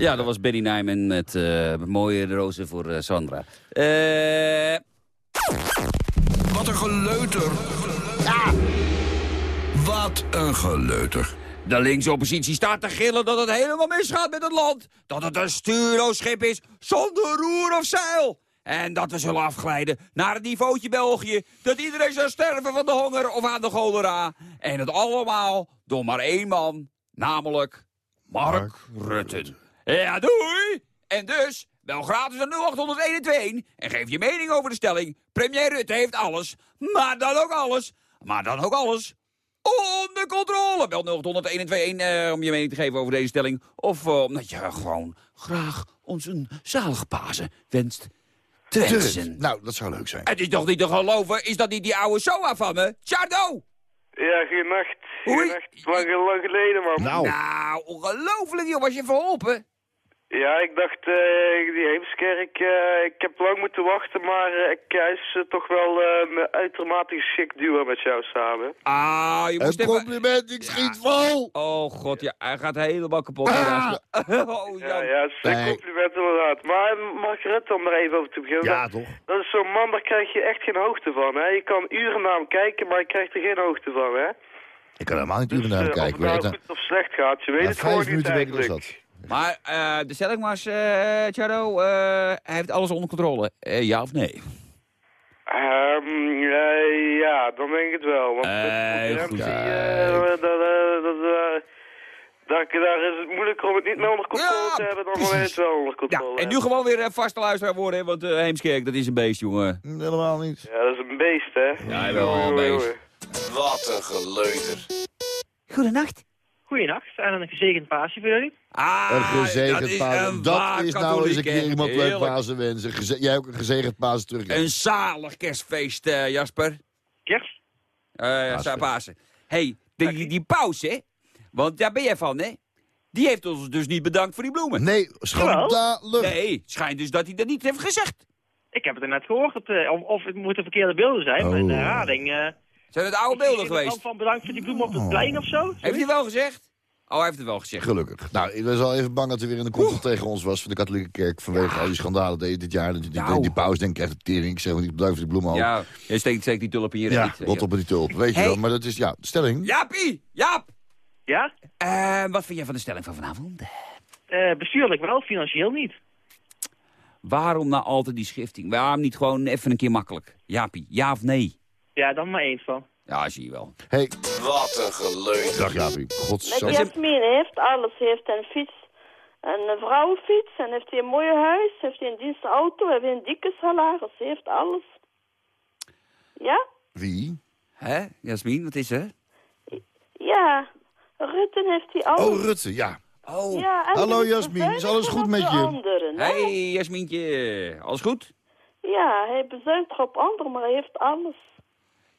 Ja, dat was Benny Nijman met eh, mooie rozen voor eh, Sandra. Eh... Wat een geleuter. Wat een geleuter. De linkse oppositie staat te gillen dat het helemaal misgaat met het land. Dat het een stuurloos schip is zonder roer of zeil. En dat we zullen afglijden naar het niveautje België. Dat iedereen zal sterven van de honger of aan de cholera. En het allemaal door maar één man, namelijk Mark, Rutte. Ja, doei! En dus, bel gratis aan 0821 en geef je mening over de stelling. Premier Rutte heeft alles, maar dan ook alles, maar dan ook alles onder controle. Bel 0821 eh, om je mening te geven over deze stelling. Of eh, omdat je gewoon graag ons een zalige Pasen wenst te wensen. Nou, dat zou leuk zijn. Het is toch niet te geloven? Is dat niet die oude Soa van me? Chardo! Ja. Oei. Goeienacht. Lang, lang geleden, man. Nou, Nou, ongelooflijk, joh. Was je verholpen? Ja, ik dacht, eh, die Heemskerk, eh, ik heb lang moeten wachten, maar eh, ik hij is toch wel eh, een uitermate geschikt duo met jou samen. Ah, je een moest even... compliment, ik schiet vol. Oh god, ja, hij gaat helemaal kapot. Ah. Oh, Ja, ja, een Nee. compliment inderdaad. Maar Margaret, om er even over te beginnen. Ja, toch? Dat is zo'n man, daar krijg je echt geen hoogte van, hè. Je kan uren naar hem kijken, maar je krijgt er geen hoogte van, hè. Ik kan helemaal niet Dus uren naar hem eh, of kijken. het nou weet je. goed of slecht gaat, je weet het gewoon vijf niet minuten eigenlijk. dus dat. Maar eh, de stelling was, eh Chardo, eh, hij heeft alles onder controle. Eh, ja of nee? Ehm, eh, ja, dan denk ik het wel. Want Eh, goed. dat, eh, dat, daar, daar is het moeilijker om het niet meer onder controle Ja, te hebben dan wanneer het wel onder Ja, controle en nu gewoon weer een vaste luisteraar worden, hè, want uh, Heemskerk, dat is een beest, jongen. Hm, Helemaal niet. Ja, dat is een beest, hè? Ja, wel een beest. Wat een geleuter. Goedenacht. Goeienacht en een gezegend paasje voor jullie. Ah, Een gezegend dat is Pasen. een Dat is nou eens katholiek, een keer iemand leuk. Pasen wensen. Geze- jij ook een gezegend Pasen terug. Een zalig kerstfeest, eh, Jasper. Kerst? Eh ja, Pasen. Pasen. hey, die, die paus, hè? Want daar ben jij van, hè? Die heeft ons dus niet bedankt voor die bloemen. Nee, schandalig. Nee, het schijnt dus dat hij dat niet heeft gezegd. Ik heb het er net gehoord. Dat, eh, of- of het moeten verkeerde beelden zijn. Oh. Maar in de herhaling... Zijn het oude beelden geweest? van bedankt voor die bloem op het plein of zo? Heeft hij het wel gezegd? Oh, hij heeft het wel gezegd. Gelukkig. Nou, ik was al even bang dat er weer in de kontel tegen ons was van de katholieke kerk. Vanwege al die schandalen die dit jaar. Die, die, Nou. die paus denkt echt de tering. Ik zeg bedankt voor die bloemen ook. Ja, je steekt, steekt die tulp in je Ja, rot op met die tulp. Weet je wel. Maar dat is, ja, de stelling. Jaapie! Jaap! Ja? Eh, wat vind jij van de stelling van vanavond? Eh, bestuurlijk wel, financieel niet. Waarom nou altijd die schifting? Waarom niet gewoon even een keer makkelijk? Jaapie, ja of nee? Ja, dan maar eens van. Ja, zie je wel. Hey, Wat een geleuter. dag Godzijdank. Jasmin heeft alles. Ze heeft een fiets, een vrouwenfiets. En heeft hij een mooi huis. Heeft hij een dienstauto. Heeft hij een dikke salaris. Ze heeft alles. Ja? Wie? Hè, Jasmin, wat is er? Ja. Rutten heeft hij alles. Oh, Rutte, ja. Oh, ja, en Hallo hij is Jasmin, is alles goed met je? Anderen, hè? hey Jasmientje, alles goed? Ja, hij bezuint er op anderen, maar hij heeft alles.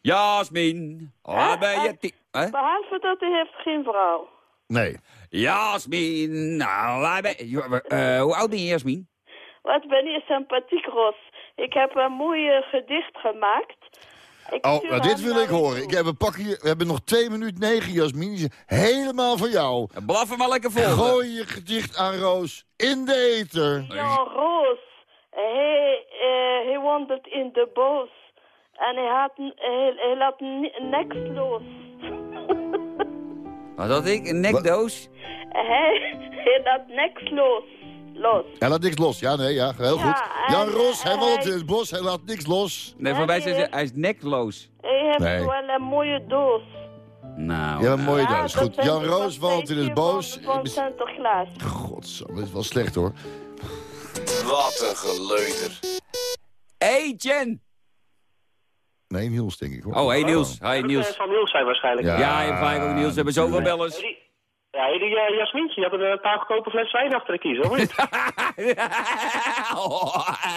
Jasmin, waar ben je? Hè? Behalve dat hij heeft geen vrouw. Nee. Jasmin, nou, waar ben je? Eh, hoe oud ben je, Jasmin? Wat ben je sympathiek, Ros. Ik heb een mooi gedicht gemaakt. Ik Oh, nou, dit wil ik horen. Ik heb een pakje, we hebben nog 2 minuten 9, Jasmin. Helemaal voor jou. Blaf hem maar lekker vol. Gooi je gedicht aan Roos in de eter. Ja, Roos. Hij, eh, hij wandelt in de bos. En hij, had, hij, hij laat ni- niks los. Wat had ik? Een nekdoos? hij, hij laat niks los. Los. Hij laat niks los. Ja, nee, ja, heel Ja, goed. Jan Ros, hij hij- in het bos, hij laat niks los. Nee, voor mij zijn ze, hij is nekloos. Hij heeft Nee. wel een mooie doos. Nou, Ja, een mooie Ja, doos. dat Goed, Jan Roos wandelt in het bos. Van, van Sinterklaas. Godzijdank, dit is wel slecht hoor. Wat een geleuter. Hey, Jen! Nee, Niels denk ik hoor. Oh, hey Niels. Hi Niels. Het zal Niels zijn waarschijnlijk. Ja. Ja, gelijk ook Niels. We hebben zoveel bellers. Ja, die uh, Jasmientje, je had een paar goedkope fles wijn achter de kiezer, hoor.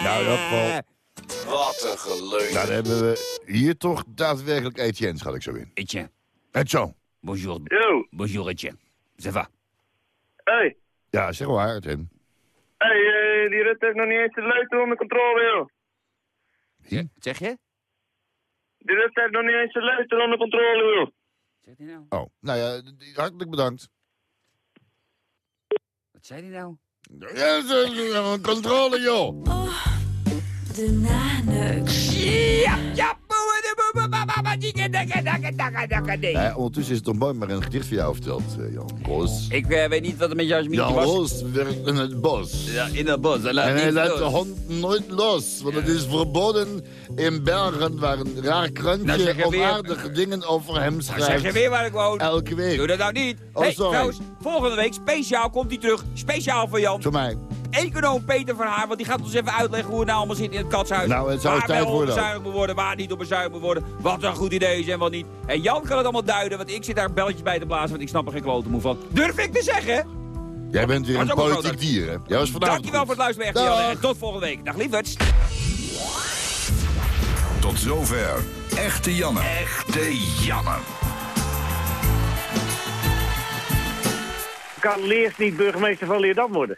Nou, dat valt. Wat een geleuter. Nou, dan hebben we hier toch daadwerkelijk Etienne, schat ik zo in. Etje. Etienne. Bonjour. Yo, Bonjour, Etje. Ça va? hey. Ja, zeg maar, Etienne. Hey, eh, die Rutte heeft nog niet eens de leuter onder controle, joh. Ja, zeg je? Die Rutte heeft nog niet eens de luister onder controle, joh. Zegt hij nou? Oh, nou ja, hartelijk bedankt. Wat zei hij nou? Ja, ze- controle, joh. De naneuk. Ja, ja, Nou ondertussen is het toch mooi maar een gedicht voor jou verteld, eh, Jan Roos. Ik eh, weet niet wat er met Jasmine Jan was. Roos werkt in het bos. Ja, in het bos. Hij laat En hij niet laat de los. hond nooit los, want het is verboden in Bergen waar een raar Nou, krantje zeg je weer- onaardige dingen over hem Nou, schrijft. zeg je weer waar ik woon. Elke week. Doe dat nou niet. Oh, hey, sorry. trouwens, volgende week speciaal komt hij terug. Speciaal voor Jan. Voor mij. Econoom Peter van Haar, want die gaat ons even uitleggen hoe het nou allemaal zit in het katshuis. Nou, het zou waar tijd worden bezuinigd moet worden, waar niet op bezuinigd moet worden. Wat een goed idee is en wat niet. En Jan kan het allemaal duiden, want ik zit daar belletjes bij te blazen, want ik snap er geen klote moe van. Durf ik te zeggen? Jij bent weer een politiek dier, hè? Jij was vandaag Dankjewel voor het luisteren, echte Dag. Jan. En tot volgende week. Dag lieverds. Tot zover. Echte Janne. Echte Janne. Kan Leers niet burgemeester van Leerdam worden?